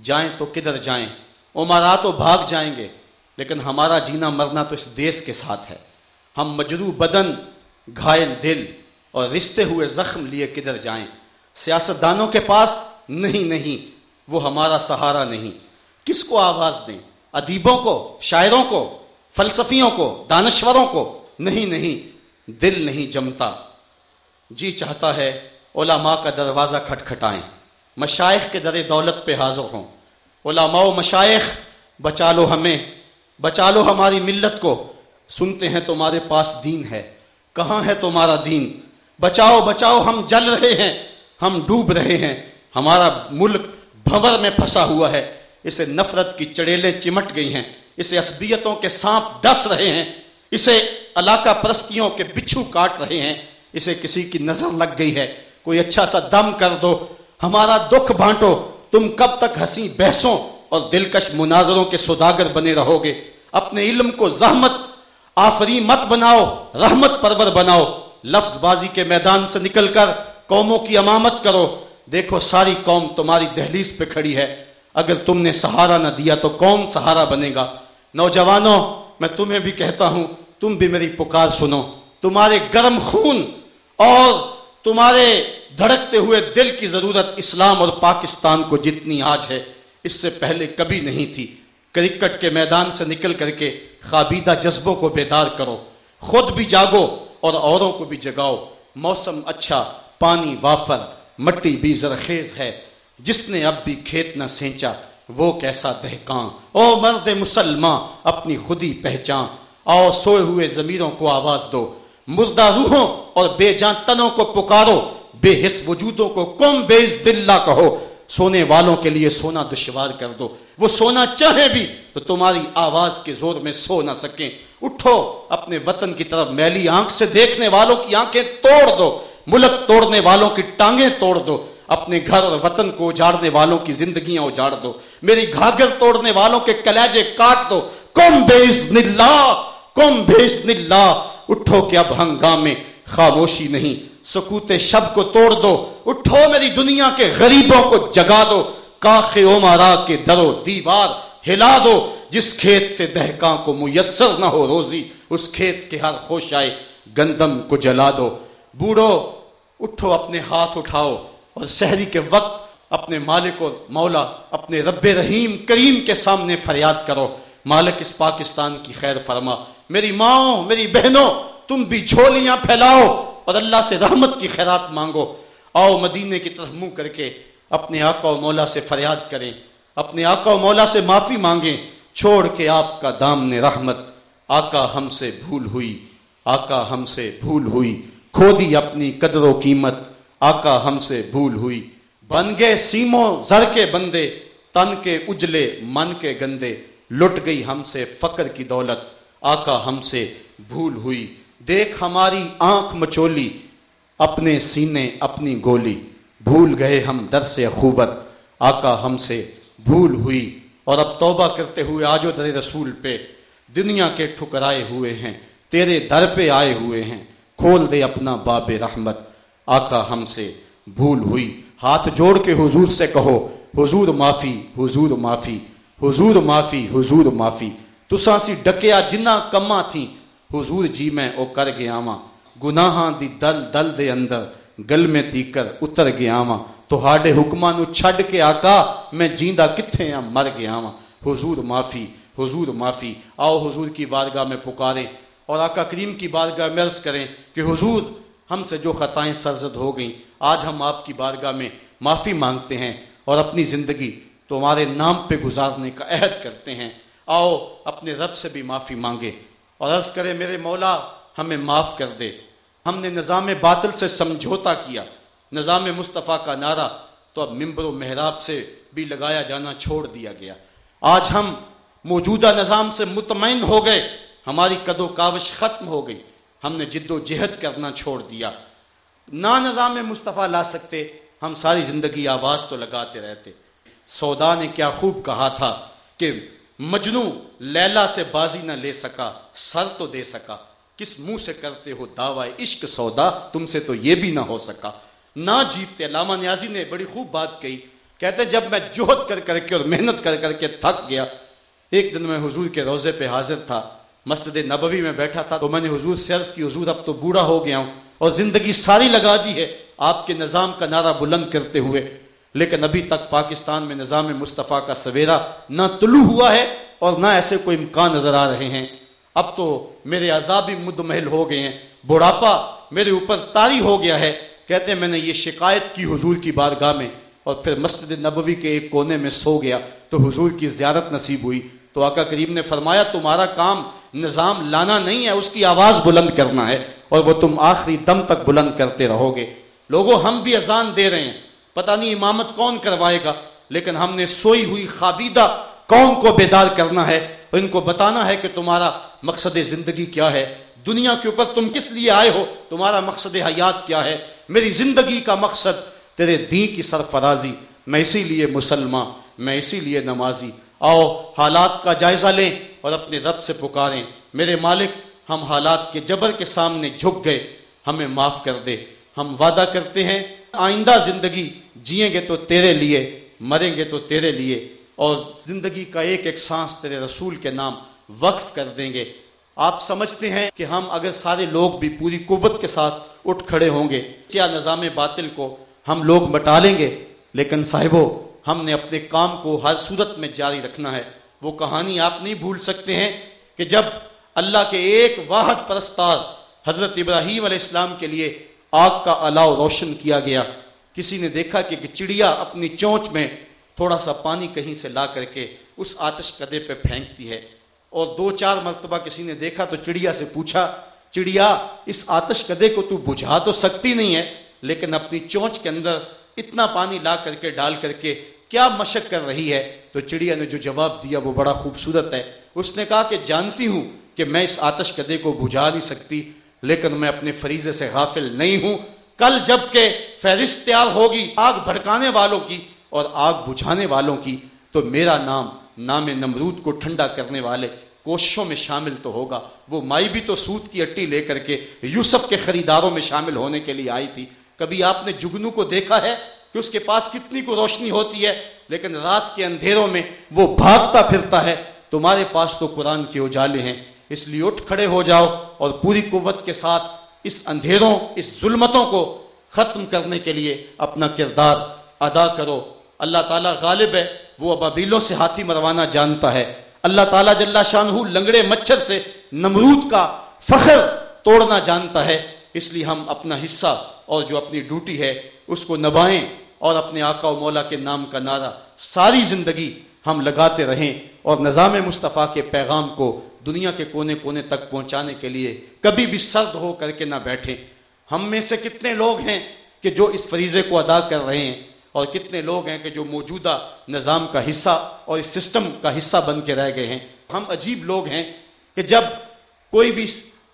جائیں تو کدھر جائیں؟ عمرا تو بھاگ جائیں گے، لیکن ہمارا جینا مرنا تو اس دیس کے ساتھ ہے۔ ہم مجرو بدن، گھائل دل اور رشتے ہوئے زخم لیے کدھر جائیں؟ سیاست دانوں کے پاس؟ نہیں نہیں، وہ ہمارا سہارا نہیں۔ کس کو آواز دیں؟ ادیبوں کو؟ شاعروں کو؟ فلسفیوں کو، دانشوروں کو، نہیں نہیں، دل نہیں جمتا۔ جی چاہتا ہے علماء کا دروازہ کھٹکھٹائیں۔ مشائق کے در دولت پہ حاضر ہوں۔ علماء و مشائق بچا لو ہمیں، بچا لو ہماری ملت کو۔ سنتے ہیں تمہارے پاس دین ہے۔ کہاں ہے تمہارا دین؟ بچاؤ بچاؤ، ہم جل رہے ہیں۔ ہم ڈوب رہے ہیں۔ ہمارا ملک بھور میں پھنسا ہوا ہے۔ اسے نفرت کی چڑیلیں چمٹ گئی ہیں۔ اسے عصبیتوں کے سانپ ڈس رہے ہیں، اسے علاقہ پرستیوں کے بچھو کاٹ رہے ہیں، اسے کسی کی نظر لگ گئی ہے، کوئی اچھا سا دم کر دو، ہمارا دکھ بانٹو، تم کب تک ہنسی بحثوں اور دلکش مناظروں کے سوداگر بنے رہو گے؟ اپنے علم کو زحمت، آفری مت بناؤ، رحمت پرور بناؤ، لفظ بازی کے میدان سے نکل کر قوموں کی امامت کرو۔ دیکھو، ساری قوم تمہاری دہلیز پہ کھڑی ہے، اگر تم نے سہارا نہ دیا تو کون سہارا بنے گا؟ نوجوانوں، میں تمہیں بھی کہتا ہوں، تم بھی میری پکار سنو۔ تمہارے گرم خون اور تمہارے دھڑکتے ہوئے دل کی ضرورت اسلام اور پاکستان کو جتنی آج ہے، اس سے پہلے کبھی نہیں تھی۔ کرکٹ کے میدان سے نکل کر کے خابیدہ جذبوں کو بیدار کرو۔ خود بھی جاگو اور اوروں کو بھی جگاؤ۔ موسم اچھا پانی وافر، مٹی بھی زرخیز ہے۔ جس نے اب بھی کھیت نہ سینچا وہ کیسا دہکان او مرد مسلمان اپنی خودی پہچان۔ آؤ سوئے ہوئے ضمیروں کو آواز دو۔ مردہ روحوں اور بے جان تنوں کو پکارو۔ بے حس وجودوں کو کم بیز دلہ کہو۔ سونے والوں کے لیے سونا دشوار کر دو۔ وہ سونا چاہے بھی تو تمہاری آواز کے زور میں سو نہ سکیں۔ اٹھو، اپنے وطن کی طرف میلی آنکھ سے دیکھنے والوں کی آنکھیں توڑ دو۔ ملک توڑنے والوں کی ٹانگیں توڑ دو۔ اپنے گھر اور وطن کو اجاڑنے والوں کی زندگیاں اجاڑ دو۔ میری گھاگل توڑنے والوں کے کلیجے کاٹ دو۔ کم بیس نلا کم بیس نلا اٹھو کہ اب ہنگامے خاموشی نہیں۔ سکوت شب کو توڑ دو۔ اٹھو میری دنیا کے غریبوں کو جگا دو۔ کاخ اومارا کے درو دیوار ہلا دو۔ جس کھیت سے دہکاں کو میسر نہ ہو روزی، اس کھیت کے ہر خوش آئے گندم کو جلا دو۔ بوڑھو، اٹھو اپنے ہاتھ اٹھاؤ۔ اور شہری کے وقت اپنے مالک اور مولا اپنے رب رحیم کریم کے سامنے فریاد کرو۔ مالک اس پاکستان کی خیر فرما۔ میری ماں، میری بہنوں، تم بھی جھولیاں پھیلاؤ اور اللہ سے رحمت کی خیرات مانگو۔ آؤ مدینے کی طرف منہ کر کے اپنے آقا و مولا سے فریاد کریں۔ اپنے آقا و مولا سے معافی مانگیں۔ چھوڑ کے آپ کا دام نے رحمت۔ آقا ہم سے بھول ہوئی۔ آقا ہم سے بھول ہوئی۔ کھو دی اپنی قدر و قیمت۔ آقا ہم سے بھول ہوئی۔ بن گئے سیموں زر کے بندے، تن کے اجلے من کے گندے۔ لٹ گئی ہم سے فقر کی دولت، آقا ہم سے بھول ہوئی۔ دیکھ ہماری آنکھ مچولی، اپنے سینے اپنی گولی۔ بھول گئے ہم در سے اخوبت آقا ہم سے بھول ہوئی۔ اور اب توبہ کرتے ہوئے آجو در رسول پہ، دنیا کے ٹھکرائے ہوئے ہیں، تیرے در پہ آئے ہوئے ہیں۔ کھول دے اپنا باب رحمت۔ آقا ہم سے بھول ہوئی۔ ہاتھ جوڑ کے حضور سے کہو، حضور معافی حضور معافی حضور معافی حضور معافی۔ تساں سی ڈکیا جنہ کما تھی حضور جی میں او کر گیا ماں گناہاں دی دل دل دے اندر گل میں تیکر اتر گیا ماں تو ہاڈے حکماں نو چھڈ کے آقا، میں جیندہ کتھے ہاں مر گیا ماں حضور معافی حضور معافی۔ آؤ حضور کی بارگاہ میں پکاریں اور آقا کریم کی بارگاہ میں عرض کریں کہ حضور ہم سے جو خطائیں سرزد ہو گئیں، آج ہم آپ کی بارگاہ میں معافی مانگتے ہیں اور اپنی زندگی تمہارے نام پہ گزارنے کا عہد کرتے ہیں۔ آؤ، اپنے رب سے بھی معافی مانگے۔ اور عرض کرے، میرے مولا، ہمیں معاف کر دے۔ ہم نے نظام باطل سے سمجھوتا کیا۔ نظام مصطفیٰ کا نعرہ تو اب ممبر و محراب سے بھی لگایا جانا چھوڑ دیا گیا۔ آج ہم موجودہ نظام سے مطمئن ہو گئے۔ ہماری قد و کاوش ختم ہو گئی۔ ہم نے جد و جہد کرنا چھوڑ دیا۔ نہ نظام مصطفیٰ لا سکتے، ہم ساری زندگی آواز تو لگاتے رہتے۔ سودا نے کیا خوب کہا تھا کہ مجنو لیلا سے بازی نہ لے سکا، سر تو دے سکا۔ کس منہ سے کرتے ہو دعوی عشق سودا، تم سے تو یہ بھی نہ ہو سکا۔ نہ جیتتے، علامہ نیازی نے بڑی خوب بات کہی۔ کہتے، جب میں جوہد کر کر کے اور محنت کر کر کے تھک گیا، ایک دن میں حضور کے روزے پہ حاضر تھا۔ مسجد نبوی میں بیٹھا تھا تو میں نے حضور سے عرض کی حضور اب تو بوڑھا ہو گیا ہوں اور زندگی ساری لگا دی ہے آپ کے نظام کا نعرہ بلند کرتے ہوئے۔ لیکن ابھی تک پاکستان میں نظام مصطفیٰ کا سویرا نہ طلوع ہوا ہے اور نہ ایسے کوئی امکان نظر آ رہے ہیں۔ اب تو میرے عذابی مدمحل ہو گئے ہیں۔ بڑھاپا میرے اوپر تاری ہو گیا ہے۔ کہتے ہیں میں نے یہ شکایت کی حضور کی بارگاہ میں اور پھر مسجد نبوی کے ایک کونے میں سو گیا تو حضور کی زیارت نصیب ہوئی۔ تو آقا کریم نے فرمایا، تمہارا کام نظام لانا نہیں ہے، اس کی آواز بلند کرنا ہے اور وہ تم آخری دم تک بلند کرتے رہو گے۔ لوگوں، ہم بھی اذان دے رہے ہیں۔ پتہ نہیں امامت کون کروائے گا، لیکن ہم نے سوئی ہوئی خابیدہ قوم کو بیدار کرنا ہے۔ اور ان کو بتانا ہے کہ تمہارا مقصد زندگی کیا ہے۔ دنیا کے اوپر تم کس لیے آئے ہو؟ تمہارا مقصد حیات کیا ہے؟ میری زندگی کا مقصد تیرے دین کی سرفرازی، میں اسی لیے مسلمان میں اسی لیے نمازی۔ آؤ حالات کا جائزہ لیں اور اپنے رب سے پکاریں۔ میرے مالک، ہم حالات کے جبر کے سامنے جھک گئے۔ ہمیں معاف کر دے۔ ہم وعدہ کرتے ہیں، آئندہ زندگی جئیں گے تو تیرے لیے، مریں گے تو تیرے لیے۔ اور زندگی کا ایک ایک سانس تیرے رسول کے نام وقف کر دیں گے۔ آپ سمجھتے ہیں کہ ہم اگر سارے لوگ بھی پوری قوت کے ساتھ اٹھ کھڑے ہوں گے، کیا نظام باطل کو ہم لوگ بٹا لیں گے؟ لیکن صاحبوں ہم نے اپنے کام کو ہر صورت میں جاری رکھنا ہے۔ وہ کہانی آپ نہیں بھول سکتے ہیں کہ جب اللہ کے ایک واحد پرستار حضرت ابراہیم علیہ السلام کے لیے آگ کا الاؤ روشن کیا گیا، کسی نے دیکھا کہ چڑیا اپنی چونچ میں تھوڑا سا پانی کہیں سے لا کر کے اس آتش کدے پہ پھینکتی ہے۔ اور دو چار مرتبہ کسی نے دیکھا تو چڑیا سے پوچھا، چڑیا، اس آتش کدے کو تو بجھا تو سکتی نہیں ہے، لیکن اپنی چونچ کے اندر اتنا پانی لا کر کے، ڈال کر کے کیا مشق کر رہی ہے؟ تو چڑیا نے جو جواب دیا وہ بڑا خوبصورت ہے۔ اس نے کہا کہ جانتی ہوں کہ میں اس آتش کدے کو بجھا نہیں سکتی، لیکن میں اپنے فریضے سے غافل نہیں ہوں۔ کل جبکہ فہرست تیار ہوگی آگ بھڑکانے والوں کی اور آگ بجھانے والوں کی، تو میرا نام نام نمرود کو ٹھنڈا کرنے والے کوششوں میں شامل تو ہوگا۔ وہ مائی بھی تو سوت کی اٹی لے کر کے یوسف کے خریداروں میں شامل ہونے کے لیے آئی تھی۔ کبھی آپ نے جگنو کو دیکھا ہے؟ کہ اس کے پاس کتنی کو روشنی ہوتی ہے، لیکن رات کے اندھیروں میں وہ بھاگتا پھرتا ہے۔ تمہارے پاس تو قرآن کے اجالے ہیں، اس لیے اٹھ کھڑے ہو جاؤ اور پوری قوت کے ساتھ اس اندھیروں، اس ظلمتوں کو ختم کرنے کے لیے اپنا کردار ادا کرو۔ اللہ تعالیٰ غالب ہے، وہ ابابیلوں سے ہاتھی مروانا جانتا ہے۔ اللہ تعالیٰ جل شاہ لنگڑے مچھر سے نمرود کا فخر توڑنا جانتا ہے۔ اس لیے ہم اپنا حصہ اور جو اپنی ڈیوٹی ہے اس کو نبائیں اور اپنے آقا و مولا کے نام کا نعرہ ساری زندگی ہم لگاتے رہیں اور نظام مصطفیٰ کے پیغام کو دنیا کے کونے کونے تک پہنچانے کے لیے کبھی بھی سرد ہو کر کے نہ بیٹھیں۔ ہم میں سے کتنے لوگ ہیں کہ جو اس فریضے کو ادا کر رہے ہیں اور کتنے لوگ ہیں کہ جو موجودہ نظام کا حصہ اور اس سسٹم کا حصہ بن کے رہ گئے ہیں۔ ہم عجیب لوگ ہیں کہ جب کوئی بھی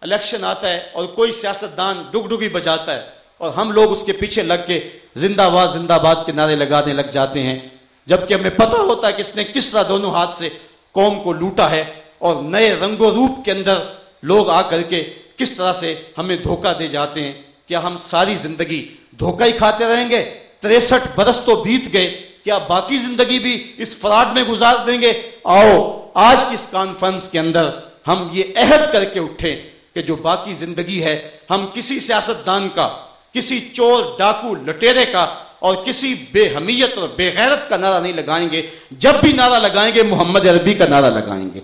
الیکشن آتا ہے اور کوئی سیاست دان ڈگ ڈگی بجاتا ہے اور ہم لوگ اس کے پیچھے لگ کے زندہ باد زندہ باد کے نعرے لگانے لگ جاتے ہیں۔ جبکہ ہمیں پتہ ہوتا ہے کہ اس نے کس طرح دونوں ہاتھ سے قوم کو لوٹا ہے اور نئے رنگ و روپ کے اندر لوگ آ کر کے کس طرح سے ہمیں دھوکہ دے جاتے ہیں۔ کیا ہم ساری زندگی دھوکہ ہی کھاتے رہیں گے؟ تریسٹھ برس تو بیت گئے۔ کیا باقی زندگی بھی اس فراڈ میں گزار دیں گے؟ آؤ، آج کی اس کانفرنس کے اندر ہم یہ عہد کر کے اٹھے کہ جو باقی زندگی ہے، ہم کسی سیاست دان کا کسی چور ڈاکو لٹیرے کا اور کسی بے حمیت اور بے غیرت کا نعرہ نہیں لگائیں گے۔ جب بھی نعرہ لگائیں گے، محمد عربی کا نعرہ لگائیں گے۔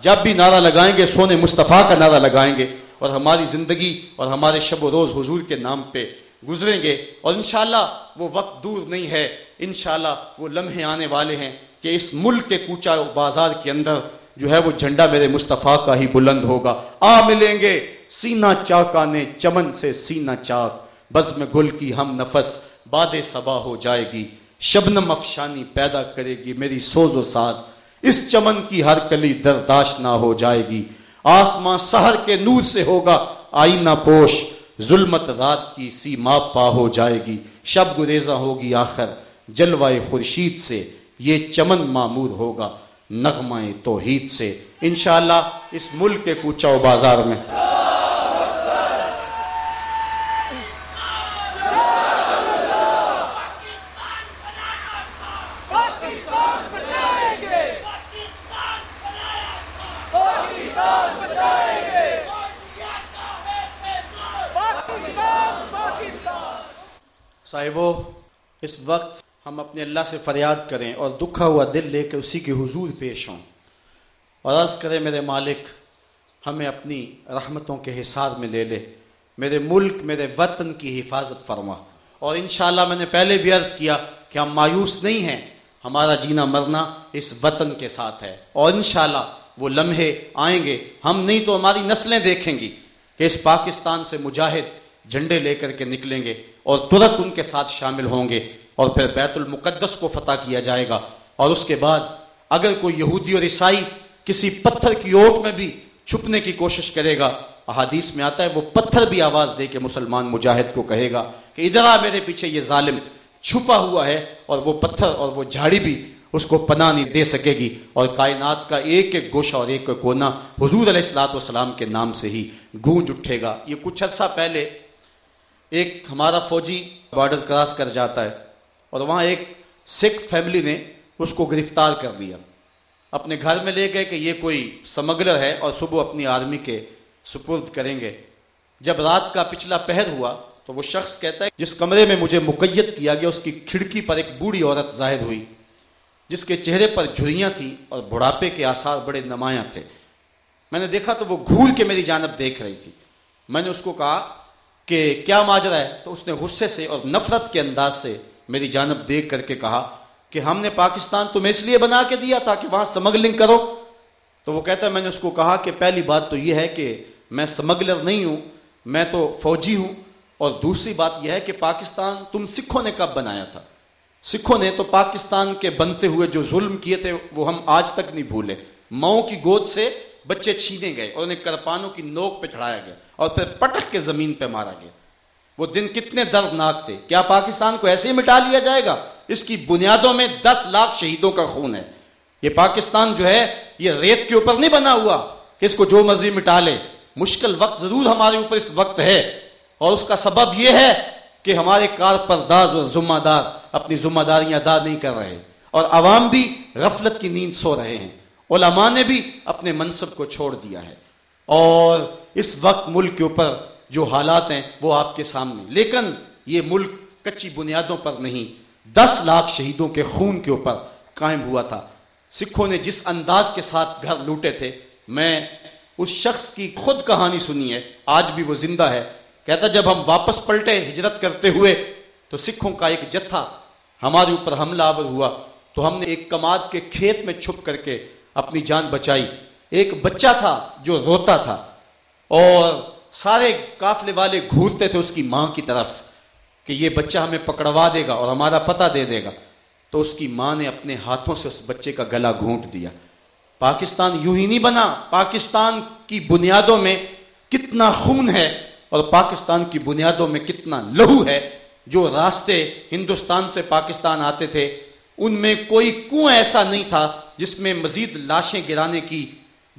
جب بھی نعرہ لگائیں گے، سونے مصطفیٰ کا نعرہ لگائیں گے اور ہماری زندگی اور ہمارے شب و روز حضور کے نام پہ گزریں گے۔ اور انشاءاللہ وہ وقت دور نہیں ہے۔ انشاءاللہ وہ لمحے آنے والے ہیں کہ اس ملک کے کوچا بازار کے اندر جو ہے وہ جھنڈا میرے مصطفیٰ کا ہی بلند ہوگا۔ آ ملیں گے۔ سینا چاکانے چمن سے سینا چاک۔ بز میں گل کی ہم نفس باد صبا ہو جائے گی، شبنم افشانی پیدا کرے گی میری سوز و ساز۔ اس چمن کی ہر کلی درداش نہ ہو جائے گی۔ آسمان سہر کے نور سے ہوگا آئینہ پوش۔ ظلمت رات کی سی ماپ پا ہو جائے گی۔ شب گریزہ ہوگی آخر۔ جلوائے خورشید سے یہ چمن معمور ہوگا۔ نغمہ توحید سے۔ انشاءاللہ اس ملک کے کوچا و بازار میں۔ صاحبو، اس وقت ہم اپنے اللہ سے فریاد کریں اور دکھا ہوا دل لے کے اسی کے حضور پیش ہوں۔ اور عرض کریں، میرے مالک، ہمیں اپنی رحمتوں کے حصار میں لے لے۔ میرے ملک، میرے وطن کی حفاظت فرما۔ اور انشاءاللہ میں نے پہلے بھی عرض کیا کہ ہم مایوس نہیں ہیں۔ ہمارا جینا مرنا اس وطن کے ساتھ ہے۔ اور انشاءاللہ وہ لمحے آئیں گے۔ ہم نہیں تو ہماری نسلیں دیکھیں گی کہ اس پاکستان سے مجاہد جھنڈے لے کر کے نکلیں گے اور ترک ان کے ساتھ شامل ہوں گے اور پھر بیت المقدس کو فتح کیا جائے گا اور اس کے بعد اگر کوئی یہودی اور عیسائی کسی پتھر کی اوٹ میں بھی چھپنے کی کوشش کرے گا، احادیث میں آتا ہے، وہ پتھر بھی آواز دے کے مسلمان مجاہد کو کہے گا کہ ادھر آ میرے پیچھے یہ ظالم چھپا ہوا ہے اور وہ پتھر اور وہ جھاڑی بھی اس کو پناہ نہیں دے سکے گی۔ اور کائنات کا ایک ایک گوشہ اور ایک ایک کونا حضور علیہ السلاۃ والسلام کے نام سے ہی گونج اٹھے گا۔ یہ کچھ عرصہ پہلے ایک ہمارا فوجی بارڈر کراس کر جاتا ہے اور وہاں ایک سکھ فیملی نے اس کو گرفتار کر لیا اپنے گھر میں لے گئے کہ یہ کوئی سمگلر ہے اور صبح اپنی آرمی کے سپرد کریں گے۔ جب رات کا پچھلا پہر ہوا تو وہ شخص کہتا ہے، جس کمرے میں مجھے مقید کیا گیا، اس کی کھڑکی پر ایک بوڑھی عورت ظاہر ہوئی، جس کے چہرے پر جھریاں تھیں اور بڑھاپے کے آثار بڑے نمایاں تھے۔ میں نے دیکھا تو وہ گھول کے میری جانب دیکھ رہی تھی۔ میں نے اس کو کہا کہ کیا ماجرا ہے؟ تو اس نے غصے سے اور نفرت کے انداز سے میری جانب دیکھ کر کے کہا کہ ہم نے پاکستان تمہیں اس لیے بنا کے دیا تھا کہ وہاں سمگلنگ کرو۔ تو وہ کہتا ہے، میں نے اس کو کہا کہ پہلی بات تو یہ ہے کہ میں سمگلر نہیں ہوں، میں تو فوجی ہوں۔ اور دوسری بات یہ ہے کہ پاکستان تم سکھوں نے کب بنایا تھا؟ سکھوں نے تو پاکستان کے بنتے ہوئے جو ظلم کیے تھے، وہ ہم آج تک نہیں بھولے۔ ماؤں کی گود سے بچے چھینے گئے اور انہیں کرپانوں کی نوک پہ چڑھایا گیا اور پھر پٹک کے زمین پہ مارا گیا۔ وہ دن کتنے دردناک تھے۔ کیا پاکستان کو ایسے ہی مٹا لیا جائے گا؟ اس کی بنیادوں میں دس لاکھ شہیدوں کا خون ہے۔ یہ پاکستان جو ہے، یہ ریت کے اوپر نہیں بنا ہوا کہ اس کو جو مرضی مٹا لے۔ مشکل وقت ضرور ہمارے اوپر اس وقت ہے۔ اور اس کا سبب یہ ہے کہ ہمارے کار پرداز اور ذمہ دار اپنی ذمہ داریاں ادا نہیں کر رہے۔ اور عوام بھی غفلت کی نیند سو رہے ہیں۔ علماء نے بھی اپنے منصب کو چھوڑ دیا ہے۔ اور اس وقت ملک کے اوپر جو حالات ہیں وہ آپ کے سامنے۔ لیکن یہ ملک کچی بنیادوں پر نہیں، دس لاکھ شہیدوں کے خون کے اوپر قائم ہوا تھا۔ سکھوں نے جس انداز کے ساتھ گھر لوٹے تھے، میں اس شخص کی خود کہانی سنی ہے۔ آج بھی وہ زندہ ہے۔ کہتا جب ہم واپس پلٹے ہجرت کرتے ہوئے، تو سکھوں کا ایک جتھا ہمارے اوپر حملہ آور ہوا۔ تو ہم نے ایک کماد کے کھیت میں چھپ کر کے اپنی جان بچائی۔ ایک بچہ تھا جو روتا تھا اور سارے قافلے والے گھورتے تھے اس کی ماں کی طرف کہ یہ بچہ ہمیں پکڑوا دے گا اور ہمارا پتہ دے دے گا۔ تو اس کی ماں نے اپنے ہاتھوں سے اس بچے کا گلا گھونٹ دیا۔ پاکستان یوں ہی نہیں بنا۔ پاکستان کی بنیادوں میں کتنا خون ہے اور پاکستان کی بنیادوں میں کتنا لہو ہے۔ جو راستے ہندوستان سے پاکستان آتے تھے ان میں کوئی کنواں ایسا نہیں تھا جس میں مزید لاشیں گرانے کی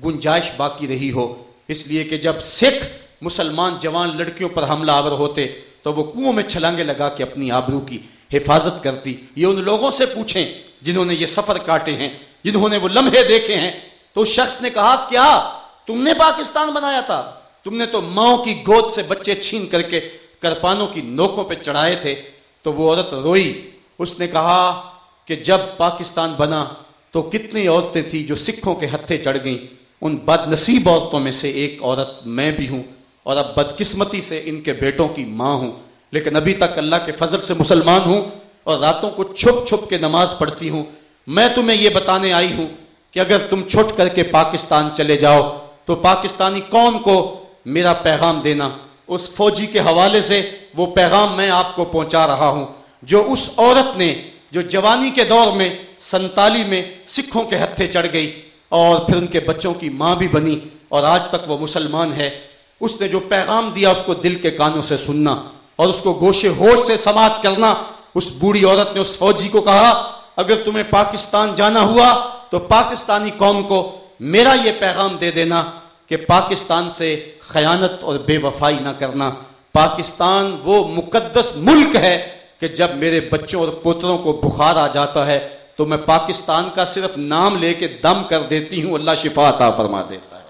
گنجائش باقی رہی ہو۔ اس لیے کہ جب سکھ مسلمان جوان لڑکیوں پر حملہ آور ہوتے تو وہ کنویں میں چھلانگے لگا کے اپنی آبرو کی حفاظت کرتی۔ یہ ان لوگوں سے پوچھیں جنہوں نے یہ سفر کاٹے ہیں، جنہوں نے وہ لمحے دیکھے ہیں۔ تو اس شخص نے کہا، کیا تم نے پاکستان بنایا تھا؟ تم نے تو ماؤں کی گود سے بچے چھین کر کے کرپانوں کی نوکوں پہ چڑھائے تھے۔ تو وہ عورت روئی۔ اس نے کہا کہ جب پاکستان بنا تو کتنی عورتیں تھیں جو سکھوں کے ہتھے چڑھ گئیں؟ ان بد نصیب عورتوں میں سے ایک عورت میں بھی ہوں اور اب بدقسمتی سے ان کے بیٹوں کی ماں ہوں۔ لیکن ابھی تک اللہ کے فضل سے مسلمان ہوں اور راتوں کو چھپ چھپ کے نماز پڑھتی ہوں۔ میں تمہیں یہ بتانے آئی ہوں کہ اگر تم چھٹ کر کے پاکستان چلے جاؤ تو پاکستانی قوم کو میرا پیغام دینا؟ اس فوجی کے حوالے سے وہ پیغام میں آپ کو پہنچا رہا ہوں جو اس عورت نے جو جوانی کے دور میں، سنتالی میں سکھوں کے ہتھے چڑھ گئی اور پھر ان کے بچوں کی ماں بھی بنی اور آج تک وہ مسلمان ہے۔ اس نے جو پیغام دیا، اس کو دل کے کانوں سے سننا اور اس کو گوشے ہوش سے سماعت کرنا۔ اس بوڑھی عورت نے اس فوجی کو کہا، اگر تمہیں پاکستان جانا ہوا تو پاکستانی قوم کو میرا یہ پیغام دے دینا کہ پاکستان سے خیانت اور بے وفائی نہ کرنا۔ پاکستان وہ مقدس ملک ہے کہ جب میرے بچوں اور پوتروں کو بخار آ جاتا ہے، تو میں پاکستان کا صرف نام لے کے دم کر دیتی ہوں، اللہ شفا عطا فرما دیتا ہے۔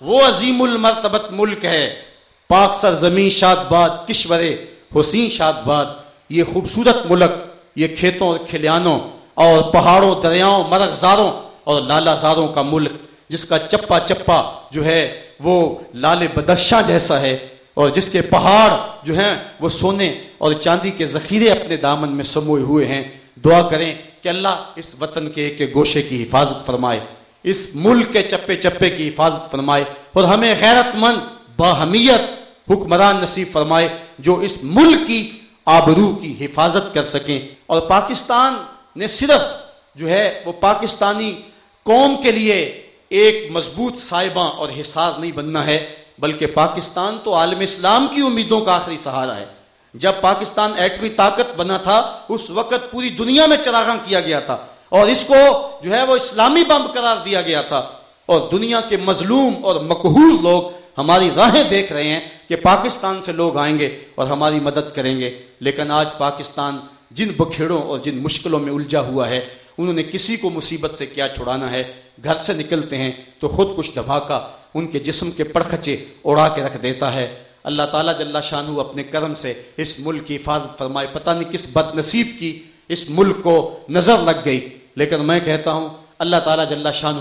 وہ عظیم المرتبت ملک ہے، پاک سر زمین شاد باد، کشور حسین شاد باد۔ یہ خوبصورت ملک، یہ کھیتوں اور کھلیانوں اور پہاڑوں، دریاؤں مرغزاروں اور لالا زاروں کا ملک، جس کا چپا چپا جو ہے، وہ لال بدرشاں جیسا ہے۔ اور جس کے پہاڑ جو ہیں وہ سونے اور چاندی کے ذخیرے اپنے دامن میں سموئے ہوئے ہیں، دعا کریں کہ اللہ اس وطن کے ایک گوشے کی حفاظت فرمائے، اس ملک کے چپے چپے کی حفاظت فرمائے اور ہمیں غیرت مند باہمیت حکمران نصیب فرمائے جو اس ملک کی آبرو کی حفاظت کر سکیں۔ اور پاکستان نے صرف جو ہے وہ پاکستانی قوم کے لیے ایک مضبوط صاحبہ اور حصار نہیں بننا ہے بلکہ پاکستان تو عالم اسلام کی امیدوں کا آخری سہارا ہے۔ جب پاکستان ایٹمی طاقت بنا تھا، اس وقت پوری دنیا میں چراغاں کیا گیا تھا اور اس کو جو ہے وہ اسلامی بم قرار دیا گیا تھا۔ اور دنیا کے مظلوم اور مقہور لوگ ہماری راہیں دیکھ رہے ہیں کہ پاکستان سے لوگ آئیں گے اور ہماری مدد کریں گے۔ لیکن آج پاکستان جن بکھیڑوں اور جن مشکلوں میں الجھا ہوا ہے، انہوں نے کسی کو مصیبت سے کیا چھڑانا ہے؟ گھر سے نکلتے ہیں تو خود کچھ دھماکہ ان کے جسم کے پڑخچے اڑا کے رکھ دیتا ہے۔ اللہ تعالیٰ جل شاہ اپنے کرم سے اس ملک کی حفاظت فرمائے۔ پتہ نہیں کس بد نصیب کی اس ملک کو نظر لگ گئی۔ لیکن میں کہتا ہوں، اللہ تعالیٰ جل شاہ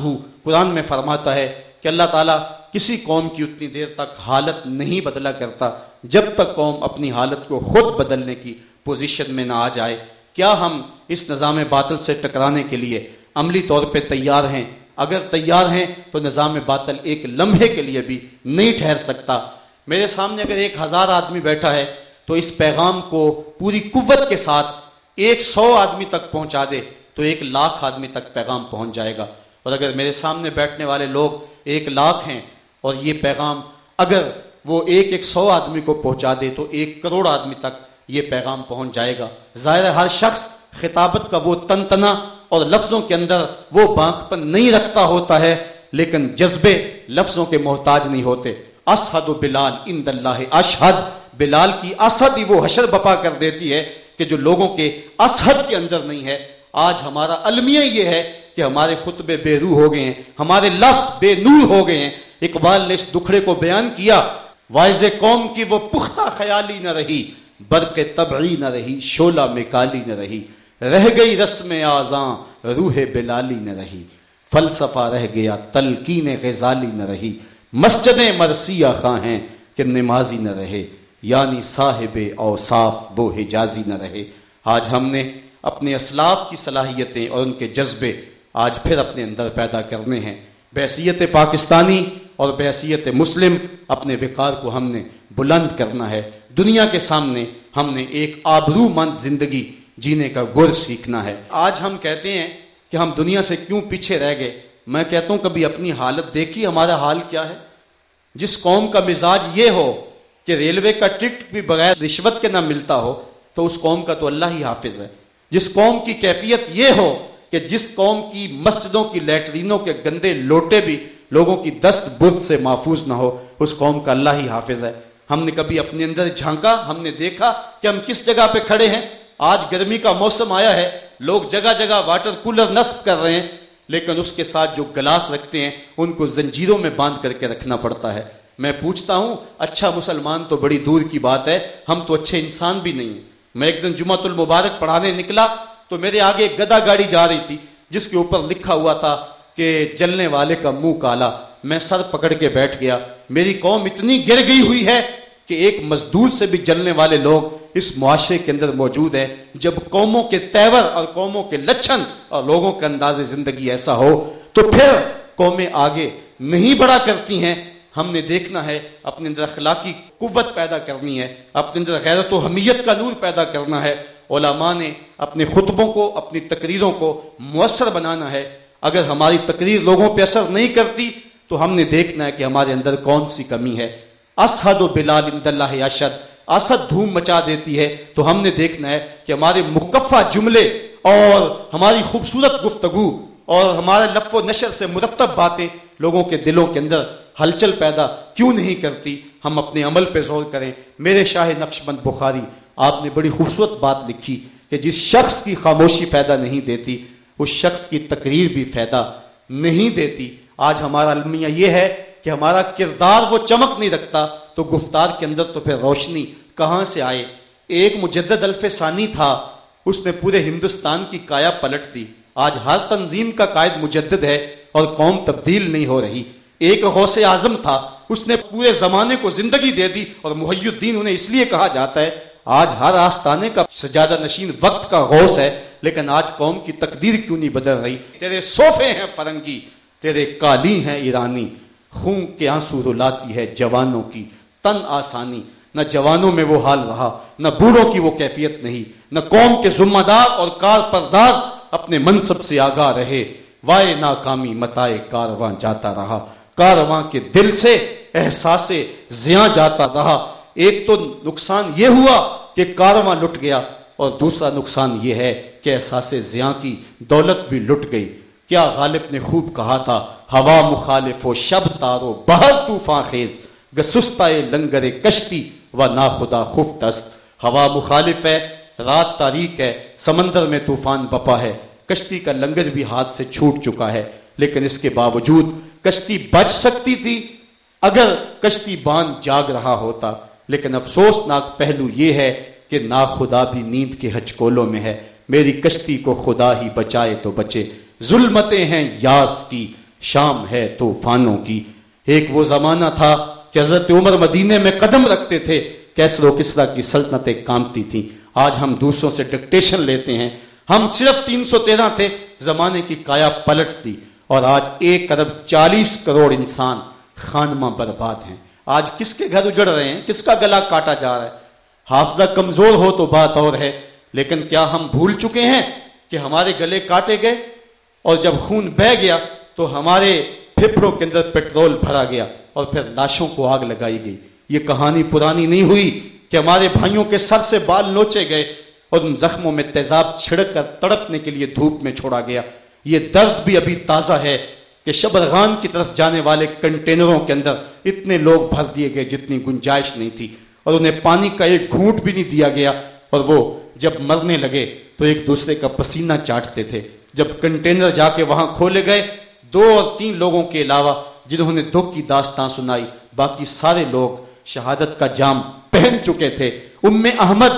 قرآن میں فرماتا ہے کہ اللہ تعالیٰ کسی قوم کی اتنی دیر تک حالت نہیں بدلا کرتا، جب تک قوم اپنی حالت کو خود بدلنے کی پوزیشن میں نہ آ جائے۔ کیا ہم اس نظام باطل سے ٹکرانے کے لیے عملی طور پہ تیار ہیں؟ اگر تیار ہیں تو نظام باطل ایک لمحے کے لیے بھی نہیں ٹھہر سکتا۔ میرے سامنے اگر ایک ہزار آدمی بیٹھا ہے تو اس پیغام کو پوری قوت کے ساتھ ایک سو آدمی تک پہنچا دے تو ایک لاکھ آدمی تک پیغام پہنچ جائے گا۔ اور اگر میرے سامنے بیٹھنے والے لوگ ایک لاکھ ہیں اور یہ پیغام اگر وہ ایک ایک سو آدمی کو پہنچا دے تو ایک کروڑ آدمی تک یہ پیغام پہنچ جائے گا۔ ظاہر ہر شخص خطابت کا وہ تن تنا اور لفظوں کے اندر وہ بانک پن نہیں رکھتا ہوتا ہے، لیکن جذبے لفظوں کے محتاج نہیں ہوتے۔ اسحد و بلال اند اللہ اشحد بلال کی اسد ہی وہ حشر بپا کر دیتی ہے کہ جو لوگوں کے اسحد کے اندر نہیں ہے۔ آج ہمارا المیہ یہ ہے کہ ہمارے خطبے بے روح ہو گئے ہیں، ہمارے لفظ بے نور ہو گئے ہیں۔ اقبال نے اس دکھڑے کو بیان کیا وائز قوم کی وہ پختہ خیالی نہ رہی، برق طبعی نہ رہی شولہ میں کالی نہ رہی۔ رہ گئی رسم آزاں روح بلالی نہ رہی۔ فلسفہ رہ گیا، تلقین غزالی نہ رہی۔ مسجدیں مرثیہ خواہ ہیں کہ نمازی نہ رہے۔ یعنی صاحب اوصاف وہ حجازی نہ رہے۔ آج ہم نے اپنے اسلاف کی صلاحیتیں اور ان کے جذبے آج پھر اپنے اندر پیدا کرنے ہیں۔ بحثیت پاکستانی اور بحثیت مسلم اپنے وقار کو ہم نے بلند کرنا ہے۔ دنیا کے سامنے ہم نے ایک آبرو مند زندگی جینے کا گر سیکھنا ہے۔ آج ہم کہتے ہیں کہ ہم دنیا سے کیوں پیچھے رہ گئے؟ میں کہتا ہوں کبھی اپنی حالت دیکھی؟ ہمارا حال کیا ہے؟ جس قوم کا مزاج یہ ہو کہ ریلوے کا ٹکٹ بھی بغیر رشوت کے نہ ملتا ہو، تو اس قوم کا تو اللہ ہی حافظ ہے۔ جس قوم کی کیفیت یہ ہو کہ جس قوم کی مسجدوں کی لیٹرینوں کے گندے لوٹے بھی لوگوں کی دست بدھ سے محفوظ نہ ہو، اس قوم کا اللہ ہی حافظ ہے۔ ہم نے کبھی اپنے اندر جھانکا؟ ہم نے دیکھا کہ ہم کس جگہ پہ کھڑے ہیں؟ آج گرمی کا موسم آیا ہے، لوگ جگہ جگہ واٹر کولر نصب کر رہے ہیں، لیکن اس کے ساتھ جو گلاس رکھتے ہیں، ان کو زنجیروں میں باندھ کر کے رکھنا پڑتا ہے۔ میں پوچھتا ہوں اچھا مسلمان تو بڑی دور کی بات ہے، ہم تو اچھے انسان بھی نہیں ہیں۔ میں ایک دن جمعہ المبارک پڑھانے نکلا، تو میرے آگے گدا گاڑی جا رہی تھی، جس کے اوپر لکھا ہوا تھا کہ جلنے والے کا منہ کالا۔ میں سر پکڑ کے بیٹھ گیا۔ میری قوم اتنی گر گئی ہوئی ہے کہ ایک مزدور سے بھی جلنے والے لوگ اس معاشرے کے اندر موجود ہیں، جب قوموں کے تیور اور قوموں کے لچھن اور لوگوں کے انداز زندگی ایسا ہو، تو پھر قومیں آگے نہیں بڑا کرتی ہیں۔ ہم نے دیکھنا ہے، اپنے اندر اخلاقی قوت پیدا کرنی ہے، اپنے اندر غیرت و حمیت کا نور پیدا کرنا ہے۔ علماء نے اپنے خطبوں کو، اپنی تقریروں کو مؤثر بنانا ہے۔ اگر ہماری تقریر لوگوں پہ اثر نہیں کرتی، تو ہم نے دیکھنا ہے کہ ہمارے اندر کون سی کمی ہے۔ اسحد و بلال اند اللہ اشد اسد دھوم مچا دیتی ہے۔ تو ہم نے دیکھنا ہے کہ ہمارے مکفہ جملے اور ہماری خوبصورت گفتگو اور ہمارے لف و نشر سے مرتب باتیں لوگوں کے دلوں کے اندر ہلچل پیدا کیوں نہیں کرتی؟ ہم اپنے عمل پہ زور کریں۔ میرے شاہ نقش بند بخاری، آپ نے بڑی خوبصورت بات لکھی کہ جس شخص کی خاموشی فائدہ نہیں دیتی، اس شخص کی تقریر بھی فائدہ نہیں دیتی۔ آج ہمارا المیہ یہ ہے کہ ہمارا کردار وہ چمک نہیں رکھتا، تو گفتار کے اندر تو پھر روشنی کہاں سے آئے؟ ایک مجدد الف ثانی تھا، اس نے پورے ہندوستان کی کایا پلٹ دی۔ آج ہر تنظیم کا قائد مجدد ہے اور قوم تبدیل نہیں ہو رہی۔ ایک غوث اعظم تھا، اس نے پورے زمانے کو زندگی دے دی اور محی الدین انہیں اس لیے کہا جاتا ہے، آج ہر آستانے کا سجادہ نشین وقت کا غوث ہے، لیکن آج قوم کی تقدیر کیوں نہیں بدل رہی؟ تیرے صوفے ہیں فرنگی، تیرے کالی ہیں ایرانی۔ خون کے آنسو رلاتی ہے جوانوں کی، تن آسانی۔ نہ جوانوں میں وہ حال رہا، نہ بوڑھوں کی وہ کیفیت نہیں۔ نہ قوم کے ذمہ دار اور کار پرداز اپنے منصب سے آگاہ رہے۔ وائے ناکامی متائے کارواں جاتا رہا۔ کارواں کے دل سے احساس زیاں جاتا رہا۔ ایک تو نقصان یہ ہوا کہ کارواں لٹ گیا اور دوسرا نقصان یہ ہے کہ احساس زیاں کی دولت بھی لٹ گئی۔ کیا غالب نے خوب کہا تھا، ہوا مخالف و شب تارو بہر طوفان خیز گسستا لنگر کشتی و نا خدا خف دست۔ ہوا مخالف ہے، رات تاریخ ہے، سمندر میں طوفان بپا ہے۔ کشتی کا لنگر بھی ہاتھ سے چھوٹ چکا ہے، لیکن اس کے باوجود کشتی بچ سکتی تھی۔ اگر کشتی باندھ جاگ رہا ہوتا، لیکن افسوسناک پہلو یہ ہے کہ نا خدا بھی نیند کے ہچکولوں میں ہے۔ میری کشتی کو خدا ہی بچائے تو بچے۔ ظلمتیں ہیں یاس کی، شام ہے طوفانوں کی۔ ایک وہ زمانہ تھا کہ حضرت عمر مدینے میں قدم رکھتے تھے کیسر و کسرا کی سلطنتیں کامتی تھیں۔ آج ہم دوسروں سے ڈکٹیشن لیتے ہیں۔ ہم صرف تین سو تیرہ تھے، زمانے کی کایا پلٹ دی۔ اور آج ایک ارب چالیس کروڑ انسان خانمہ برباد ہیں۔ آج کس کے گھر اجڑ رہے ہیں؟ کس کا گلا کاٹا جا رہا ہے؟ حافظہ کمزور ہو تو بات اور ہے، لیکن کیا ہم بھول چکے ہیں کہ ہمارے گلے کاٹے گئے؟ اور جب خون بہ گیا تو ہمارے پھپڑوں کے اندر پیٹرول بھرا گیا اور پھر لاشوں کو آگ لگائی گئی۔ یہ کہانی پرانی نہیں ہوئی کہ ہمارے بھائیوں کے سر سے بال نوچے گئے اور ان زخموں میں تیزاب چھڑک کر تڑپنے کے لیے دھوپ میں چھوڑا گیا۔ یہ درد بھی ابھی تازہ ہے کہ شبرغان کی طرف جانے والے کنٹینروں کے اندر اتنے لوگ بھر دیے گئے جتنی گنجائش نہیں تھی اور انہیں پانی کا ایک گھونٹ بھی نہیں دیا گیا۔ اور وہ جب مرنے لگے تو ایک دوسرے کا پسینہ چاٹتے تھے۔ جب کنٹینر جا کے وہاں کھولے گئے، دو اور تین لوگوں کے علاوہ جنہوں نے دکھ کی داستان سنائی، باقی سارے لوگ شہادت کا جام پہن چکے تھے۔ ام احمد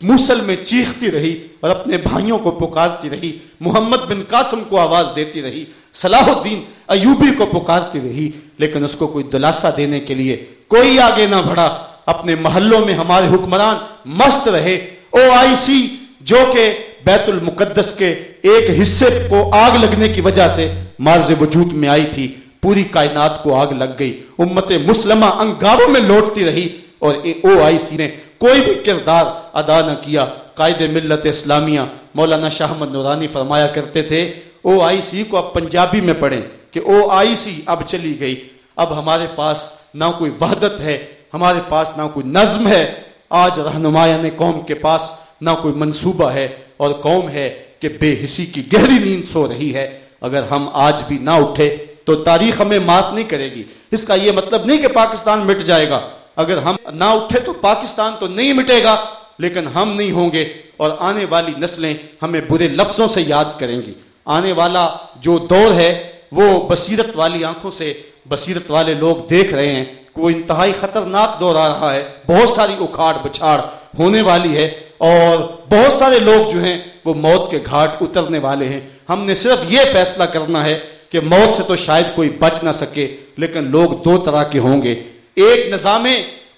موسل میں چیختی رہی اور اپنے بھائیوں کو پکارتی رہی، محمد بن قاسم کو آواز دیتی رہی، صلاح الدین ایوبی کو پکارتی رہی، لیکن اس کو کوئی دلاسا دینے کے لیے کوئی آگے نہ بڑھا۔ اپنے محلوں میں ہمارے حکمران مست رہے۔ او آئی سی جو کہ بیت المقدس کے ایک حصے کو آگ لگنے کی وجہ سے مارز وجود میں آئی تھی۔ پوری کائنات کو آگ لگ گئی۔ امت مسلمہ انگاروں میں لوٹتی رہی اور او آئی سی نے کوئی بھی کردار ادا نہ کیا۔ قائد ملت اسلامیہ، مولانا شاہ احمد نورانی فرمایا کرتے تھے، او آئی سی کو اب پنجابی میں پڑھیں کہ او آئی سی اب چلی گئی۔ اب ہمارے پاس نہ کوئی وحدت ہے، ہمارے پاس نہ کوئی نظم ہے۔ آج رہنمایان قوم کے پاس نہ کوئی منصوبہ ہے۔ اور قوم ہے کہ بے حسی کی گہری نیند سو رہی ہے۔ اگر ہم آج بھی نہ اٹھے تو تاریخ ہمیں معاف نہیں کرے گی۔ اس کا یہ مطلب نہیں کہ پاکستان مٹ جائے گا۔ اگر ہم نہ اٹھے تو پاکستان تو نہیں مٹے گا، لیکن ہم نہیں ہوں گے۔ اور آنے والی نسلیں ہمیں برے لفظوں سے یاد کریں گی۔ آنے والا جو دور ہے وہ بصیرت والی آنکھوں سے بصیرت والے لوگ دیکھ رہے ہیں کہ وہ انتہائی خطرناک دور آ رہا ہے، بہت ساری اکھاڑ بچھاڑ ہونے والی ہے اور بہت سارے لوگ جو ہیں وہ موت کے گھاٹ اترنے والے ہیں۔ ہم نے صرف یہ فیصلہ کرنا ہے کہ موت سے تو شاید کوئی بچ نہ سکے، لیکن لوگ دو طرح کے ہوں گے۔ ایک نظام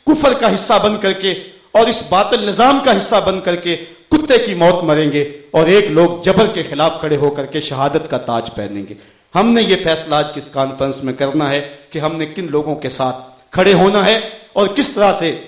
کفر کا حصہ بن کر کے اور اس باطل نظام کا حصہ بن کر کے کتے کی موت مریں گے اور ایک لوگ جبر کے خلاف کھڑے ہو کر کے شہادت کا تاج پہنیں گے۔ ہم نے یہ فیصلہ آج کس کانفرنس میں کرنا ہے کہ ہم نے کن لوگوں کے ساتھ کھڑے ہونا ہے اور کس طرح سے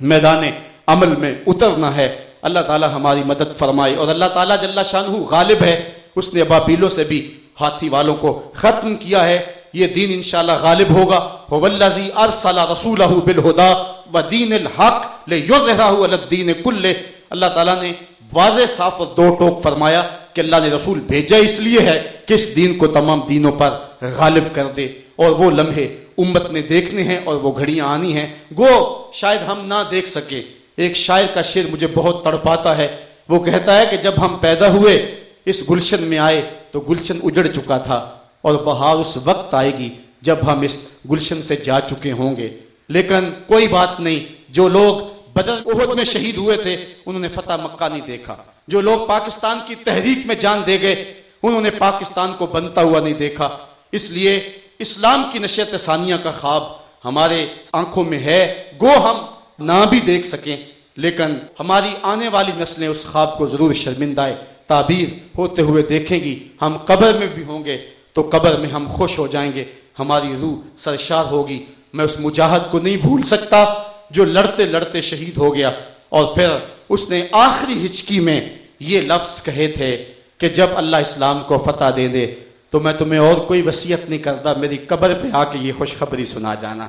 میدان عمل میں اترنا ہے۔ اللہ تعالی ہماری مدد فرمائے اور اللہ تعالیٰ جل شاہ غالب ہے۔ اس نے ابابیلوں سے بھی ہاتھی والوں کو ختم کیا ہے۔ یہ دین انشاءاللہ غالب ہوگا۔ والذی ارسل رسولہ بالہدا ودین الحق لیظہرہ علی الدین کلہ اللہ تعالیٰ نے واضح صاف اور دو ٹوک فرمایا۔ کہ اللہ نے رسول بھیجا اس لیے ہے کہ اس دین کو تمام دینوں پر غالب کر دے اور وہ لمحے امت نے دیکھنے ہیں اور وہ گھڑیاں آنی ہیں۔ گو، شاید ہم نہ دیکھ سکے ایک شاعر کا شعر مجھے بہت تڑپاتا ہے۔ وہ کہتا ہے کہ جب ہم پیدا ہوئے، اس گلشن میں آئے تو گلشن اجڑ چکا تھا اور بہار اس وقت آئے گی جب ہم اس گلشن سے جا چکے ہوں گے۔ لیکن کوئی بات نہیں، جو لوگ بدر احد میں شہید ہوئے تھے، انہوں نے فتح مکہ نہیں دیکھا۔ جو لوگ پاکستان کی تحریک میں جان دے گئے، انہوں نے پاکستان کو بنتا ہوا نہیں دیکھا۔ اس لیے اسلام کی نشیت ثانیہ کا خواب ہمارے آنکھوں میں ہے۔ گو ہم نہ بھی دیکھ سکیں، لیکن ہماری آنے والی نسلیں اس خواب کو ضرور شرمندہ تعبیر ہوتے ہوئے دیکھیں گی۔ ہم قبر میں بھی ہوں گے، تو قبر میں ہم خوش ہو جائیں گے۔ ہماری روح سرشار ہوگی۔ میں اس مجاہد کو نہیں بھول سکتا۔ جو لڑتے لڑتے شہید ہو گیا اور پھر اس نے آخری ہچکی میں یہ لفظ کہے تھے کہ جب اللہ اسلام کو فتح دے دے تو میں تمہیں اور کوئی وصیت نہیں کرتا، میری قبر پہ آ کے یہ خوشخبری سنا جانا۔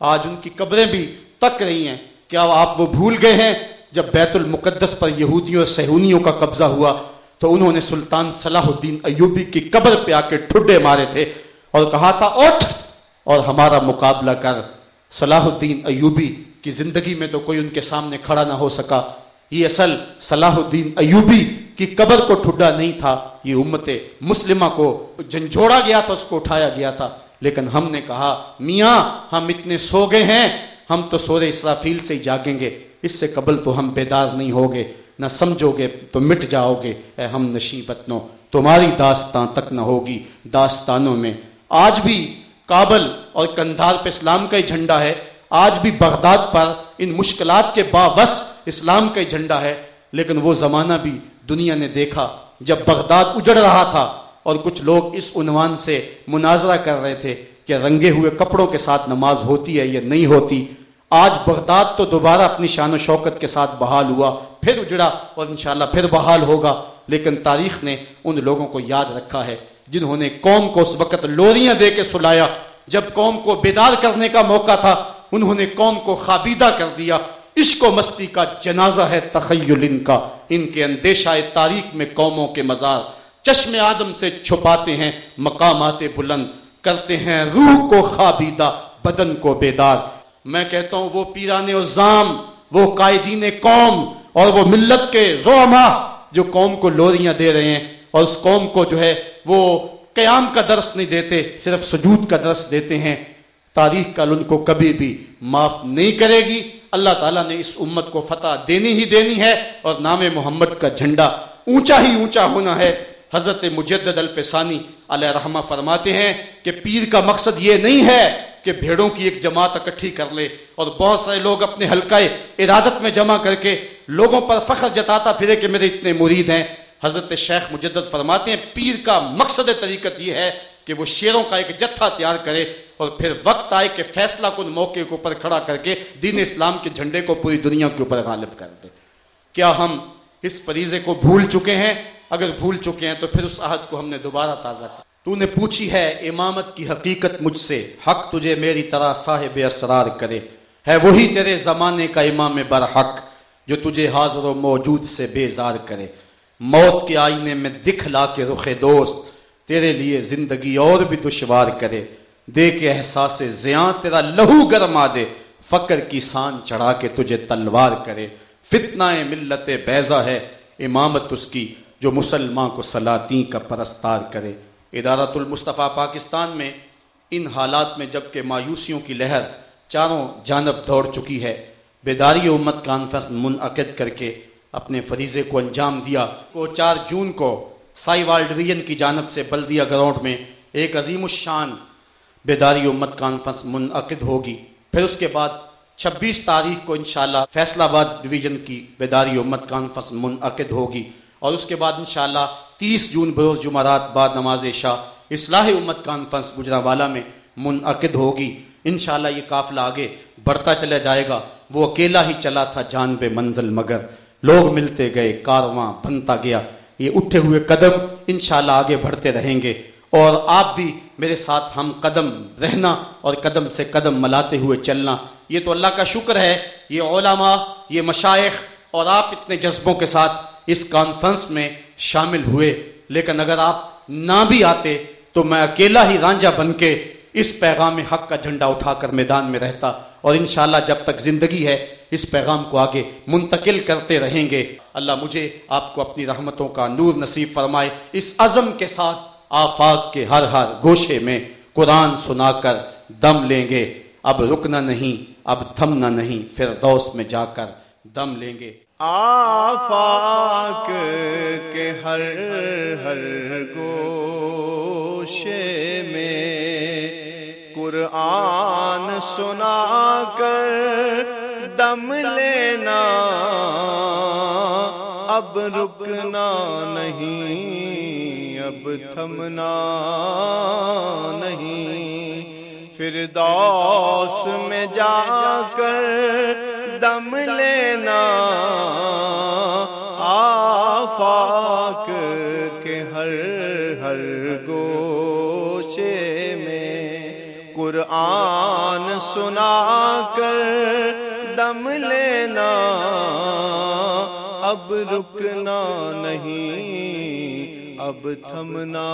آج ان کی قبریں بھی تک رہی ہیں۔ کیا آپ وہ بھول گئے ہیں؟ جب بیت المقدس پر یہودیوں اور سہونیوں کا قبضہ ہوا تو انہوں نے سلطان صلاح الدین ایوبی کی قبر پہ آ کے ٹھڈے مارے تھے اور کہا تھا، اٹھ اور ہمارا مقابلہ کر۔ صلاح الدین ایوبی کی زندگی میں تو کوئی ان کے سامنے کھڑا نہ ہو سکا۔ یہ اصل صلاح الدین ایوبی کی قبر کو ٹھڈا نہیں تھا، یہ امت مسلمہ کو جنجوڑا گیا تھا، اس کو اٹھایا گیا تھا۔ لیکن ہم نے کہا، میاں، ہم اتنے سو گئے ہیں، ہم تو سورے اسرافیل سے ہی جاگیں گے۔ اس سے قبل تو ہم بیدار نہیں ہوگے، نہ سمجھو گے تو مٹ جاؤ گے۔ اے ہم نشی وطنوں تمہاری داستان تک نہ ہوگی۔ داستانوں میں آج بھی کابل اور کندھار پہ اسلام کا ہی جھنڈا ہے۔ آج بھی بغداد پر ان مشکلات کے باوس اسلام کا جھنڈا ہے۔ لیکن وہ زمانہ بھی دنیا نے دیکھا جب بغداد اجڑ رہا تھا اور کچھ لوگ اس عنوان سے مناظرہ کر رہے تھے کہ رنگے ہوئے کپڑوں کے ساتھ نماز ہوتی ہے یا نہیں ہوتی۔ آج بغداد تو دوبارہ اپنی شان و شوکت کے ساتھ بحال ہوا، پھر اجڑا اور انشاءاللہ پھر بحال ہوگا۔ لیکن تاریخ نے ان لوگوں کو یاد رکھا ہے جنہوں نے قوم کو اس وقت لوریاں دے کے سلایا جب قوم کو بیدار کرنے کا موقع تھا۔ انہوں نے قوم کو خابیدہ کر دیا۔ عشق و مستی کا جنازہ ہے تخیل ان کا۔ ان کے اندیشہ تاریخ میں قوموں کے مزار۔ چشم آدم سے چھپاتے ہیں مقامات بلند۔ کرتے ہیں روح کو خابیدہ، بدن کو بیدار۔ میں کہتا ہوں وہ پیران عظام، وہ قائدین قوم اور وہ ملت کے زعما جو قوم کو لوریاں دے رہے ہیں۔ اور اس قوم کو جو ہے وہ قیام کا درس نہیں دیتے، صرف سجود کا درس دیتے ہیں۔ تاریخ کل ان کو کبھی بھی معاف نہیں کرے گی۔ اللہ تعالیٰ نے اس امت کو فتح دینی ہی دینی ہے اور نام محمد کا جھنڈا اونچا ہی اونچا ہونا ہے۔ حضرت مجدد الفسانی علیہ رحمہ فرماتے ہیں کہ پیر کا مقصد یہ نہیں ہے کہ بھیڑوں کی ایک جماعت اکٹھی کر لے اور بہت سارے لوگ اپنے حلقہ ارادت میں جمع کر کے لوگوں پر فخر جتاتا پھرے کہ میرے اتنے مرید ہیں۔ حضرت شیخ مجدد فرماتے ہیں پیر کا مقصد طریقت یہ ہے کہ وہ شیروں کا ایک جتھا تیار کرے اور پھر وقت آئے کہ فیصلہ کن موقع کے اوپر کھڑا کر کے دین اسلام کے جھنڈے کو پوری دنیا کے اوپر غالب کر دے۔ کیا ہم اس فریضے کو بھول چکے ہیں؟ اگر بھول چکے ہیں تو پھر اس عہد کو ہم نے دوبارہ تازہ کر تو نے پوچھی ہے، امامت کی حقیقت مجھ سے؟ حق تجھے میری طرح صاحب اسرار کرے۔ ہے وہی تیرے زمانے کا امام برحق جو تجھے حاضر و موجود سے بیزار کرے۔ موت کے آئینے میں دکھ لا کے رخ دوست تیرے لیے زندگی اور بھی دشوار کرے۔ دے کے احساس زیاں تیرا لہو گرما دے فقر کی سان چڑھا کے تجھے تلوار کرے۔ فتنہ ملت بیزا ہے، امامت اس کی جو مسلمان کو سلاطین کا پرستار کرے۔ ادارت المصطفیٰ پاکستان میں ان حالات میں جبکہ مایوسیوں کی لہر چاروں جانب دوڑ چکی ہے، بیداری امت کانفرنس منعقد کر کے اپنے فریضے کو انجام دیا۔ کو چار جون کو سائی وال ڈویژن کی جانب سے بلدیہ گراؤنڈ میں ایک عظیم الشان بیداری امت کانفرنس منعقد ہوگی۔ پھر اس کے بعد چھبیس تاریخ کو انشاءاللہ فیصلہ آباد ڈویژن کی بیداری امت کانفرنس منعقد ہوگی۔ اور اس کے بعد انشاءاللہ تیس جون بروز جمعرات بعد نماز شاہ اصلاح امت کانفرنس گجرا والا میں منعقد ہوگی۔ انشاءاللہ یہ قافلہ آگے بڑھتا چلا جائے گا۔ وہ اکیلا ہی چلا تھا جان بے منزل مگر لوگ ملتے گئے، کارواں بنتا گیا۔ یہ اٹھے ہوئے قدم انشاءاللہ آگے بڑھتے رہیں گے۔ اور آپ بھی میرے ساتھ ہم قدم رہنا اور قدم سے قدم ملاتے ہوئے چلنا۔ یہ تو اللہ کا شکر ہے، یہ علماء، یہ مشائق اور آپ اتنے جذبوں کے ساتھ اس کانفرنس میں شامل ہوئے۔ لیکن اگر آپ نہ بھی آتے تو میں اکیلا ہی رانجا بن کے اس پیغام حق کا جھنڈا اٹھا کر میدان میں رہتا۔ اور انشاءاللہ جب تک زندگی ہے، اس پیغام کو آگے منتقل کرتے رہیں گے۔ اللہ مجھے آپ کو اپنی رحمتوں کا نور نصیب فرمائے۔ اس عزم کے ساتھ آفاق کے ہر ہر گوشے میں قرآن سنا کر دم لیں گے۔ اب رکنا نہیں، اب تھمنا نہیں، فردوس میں جا کر دم لیں گے۔ آفاق کے ہر ہر گوشے میں قرآن سنا کر دم لینا۔ اب رکنا نہیں اب تھمنا نہیں۔ فردوس میں جا کر دم لینا۔ آفاق کے ہر ہر گوشے میں قرآن سنا کر دم لینا۔ اب رکنا نہیں۔ اب تھمنا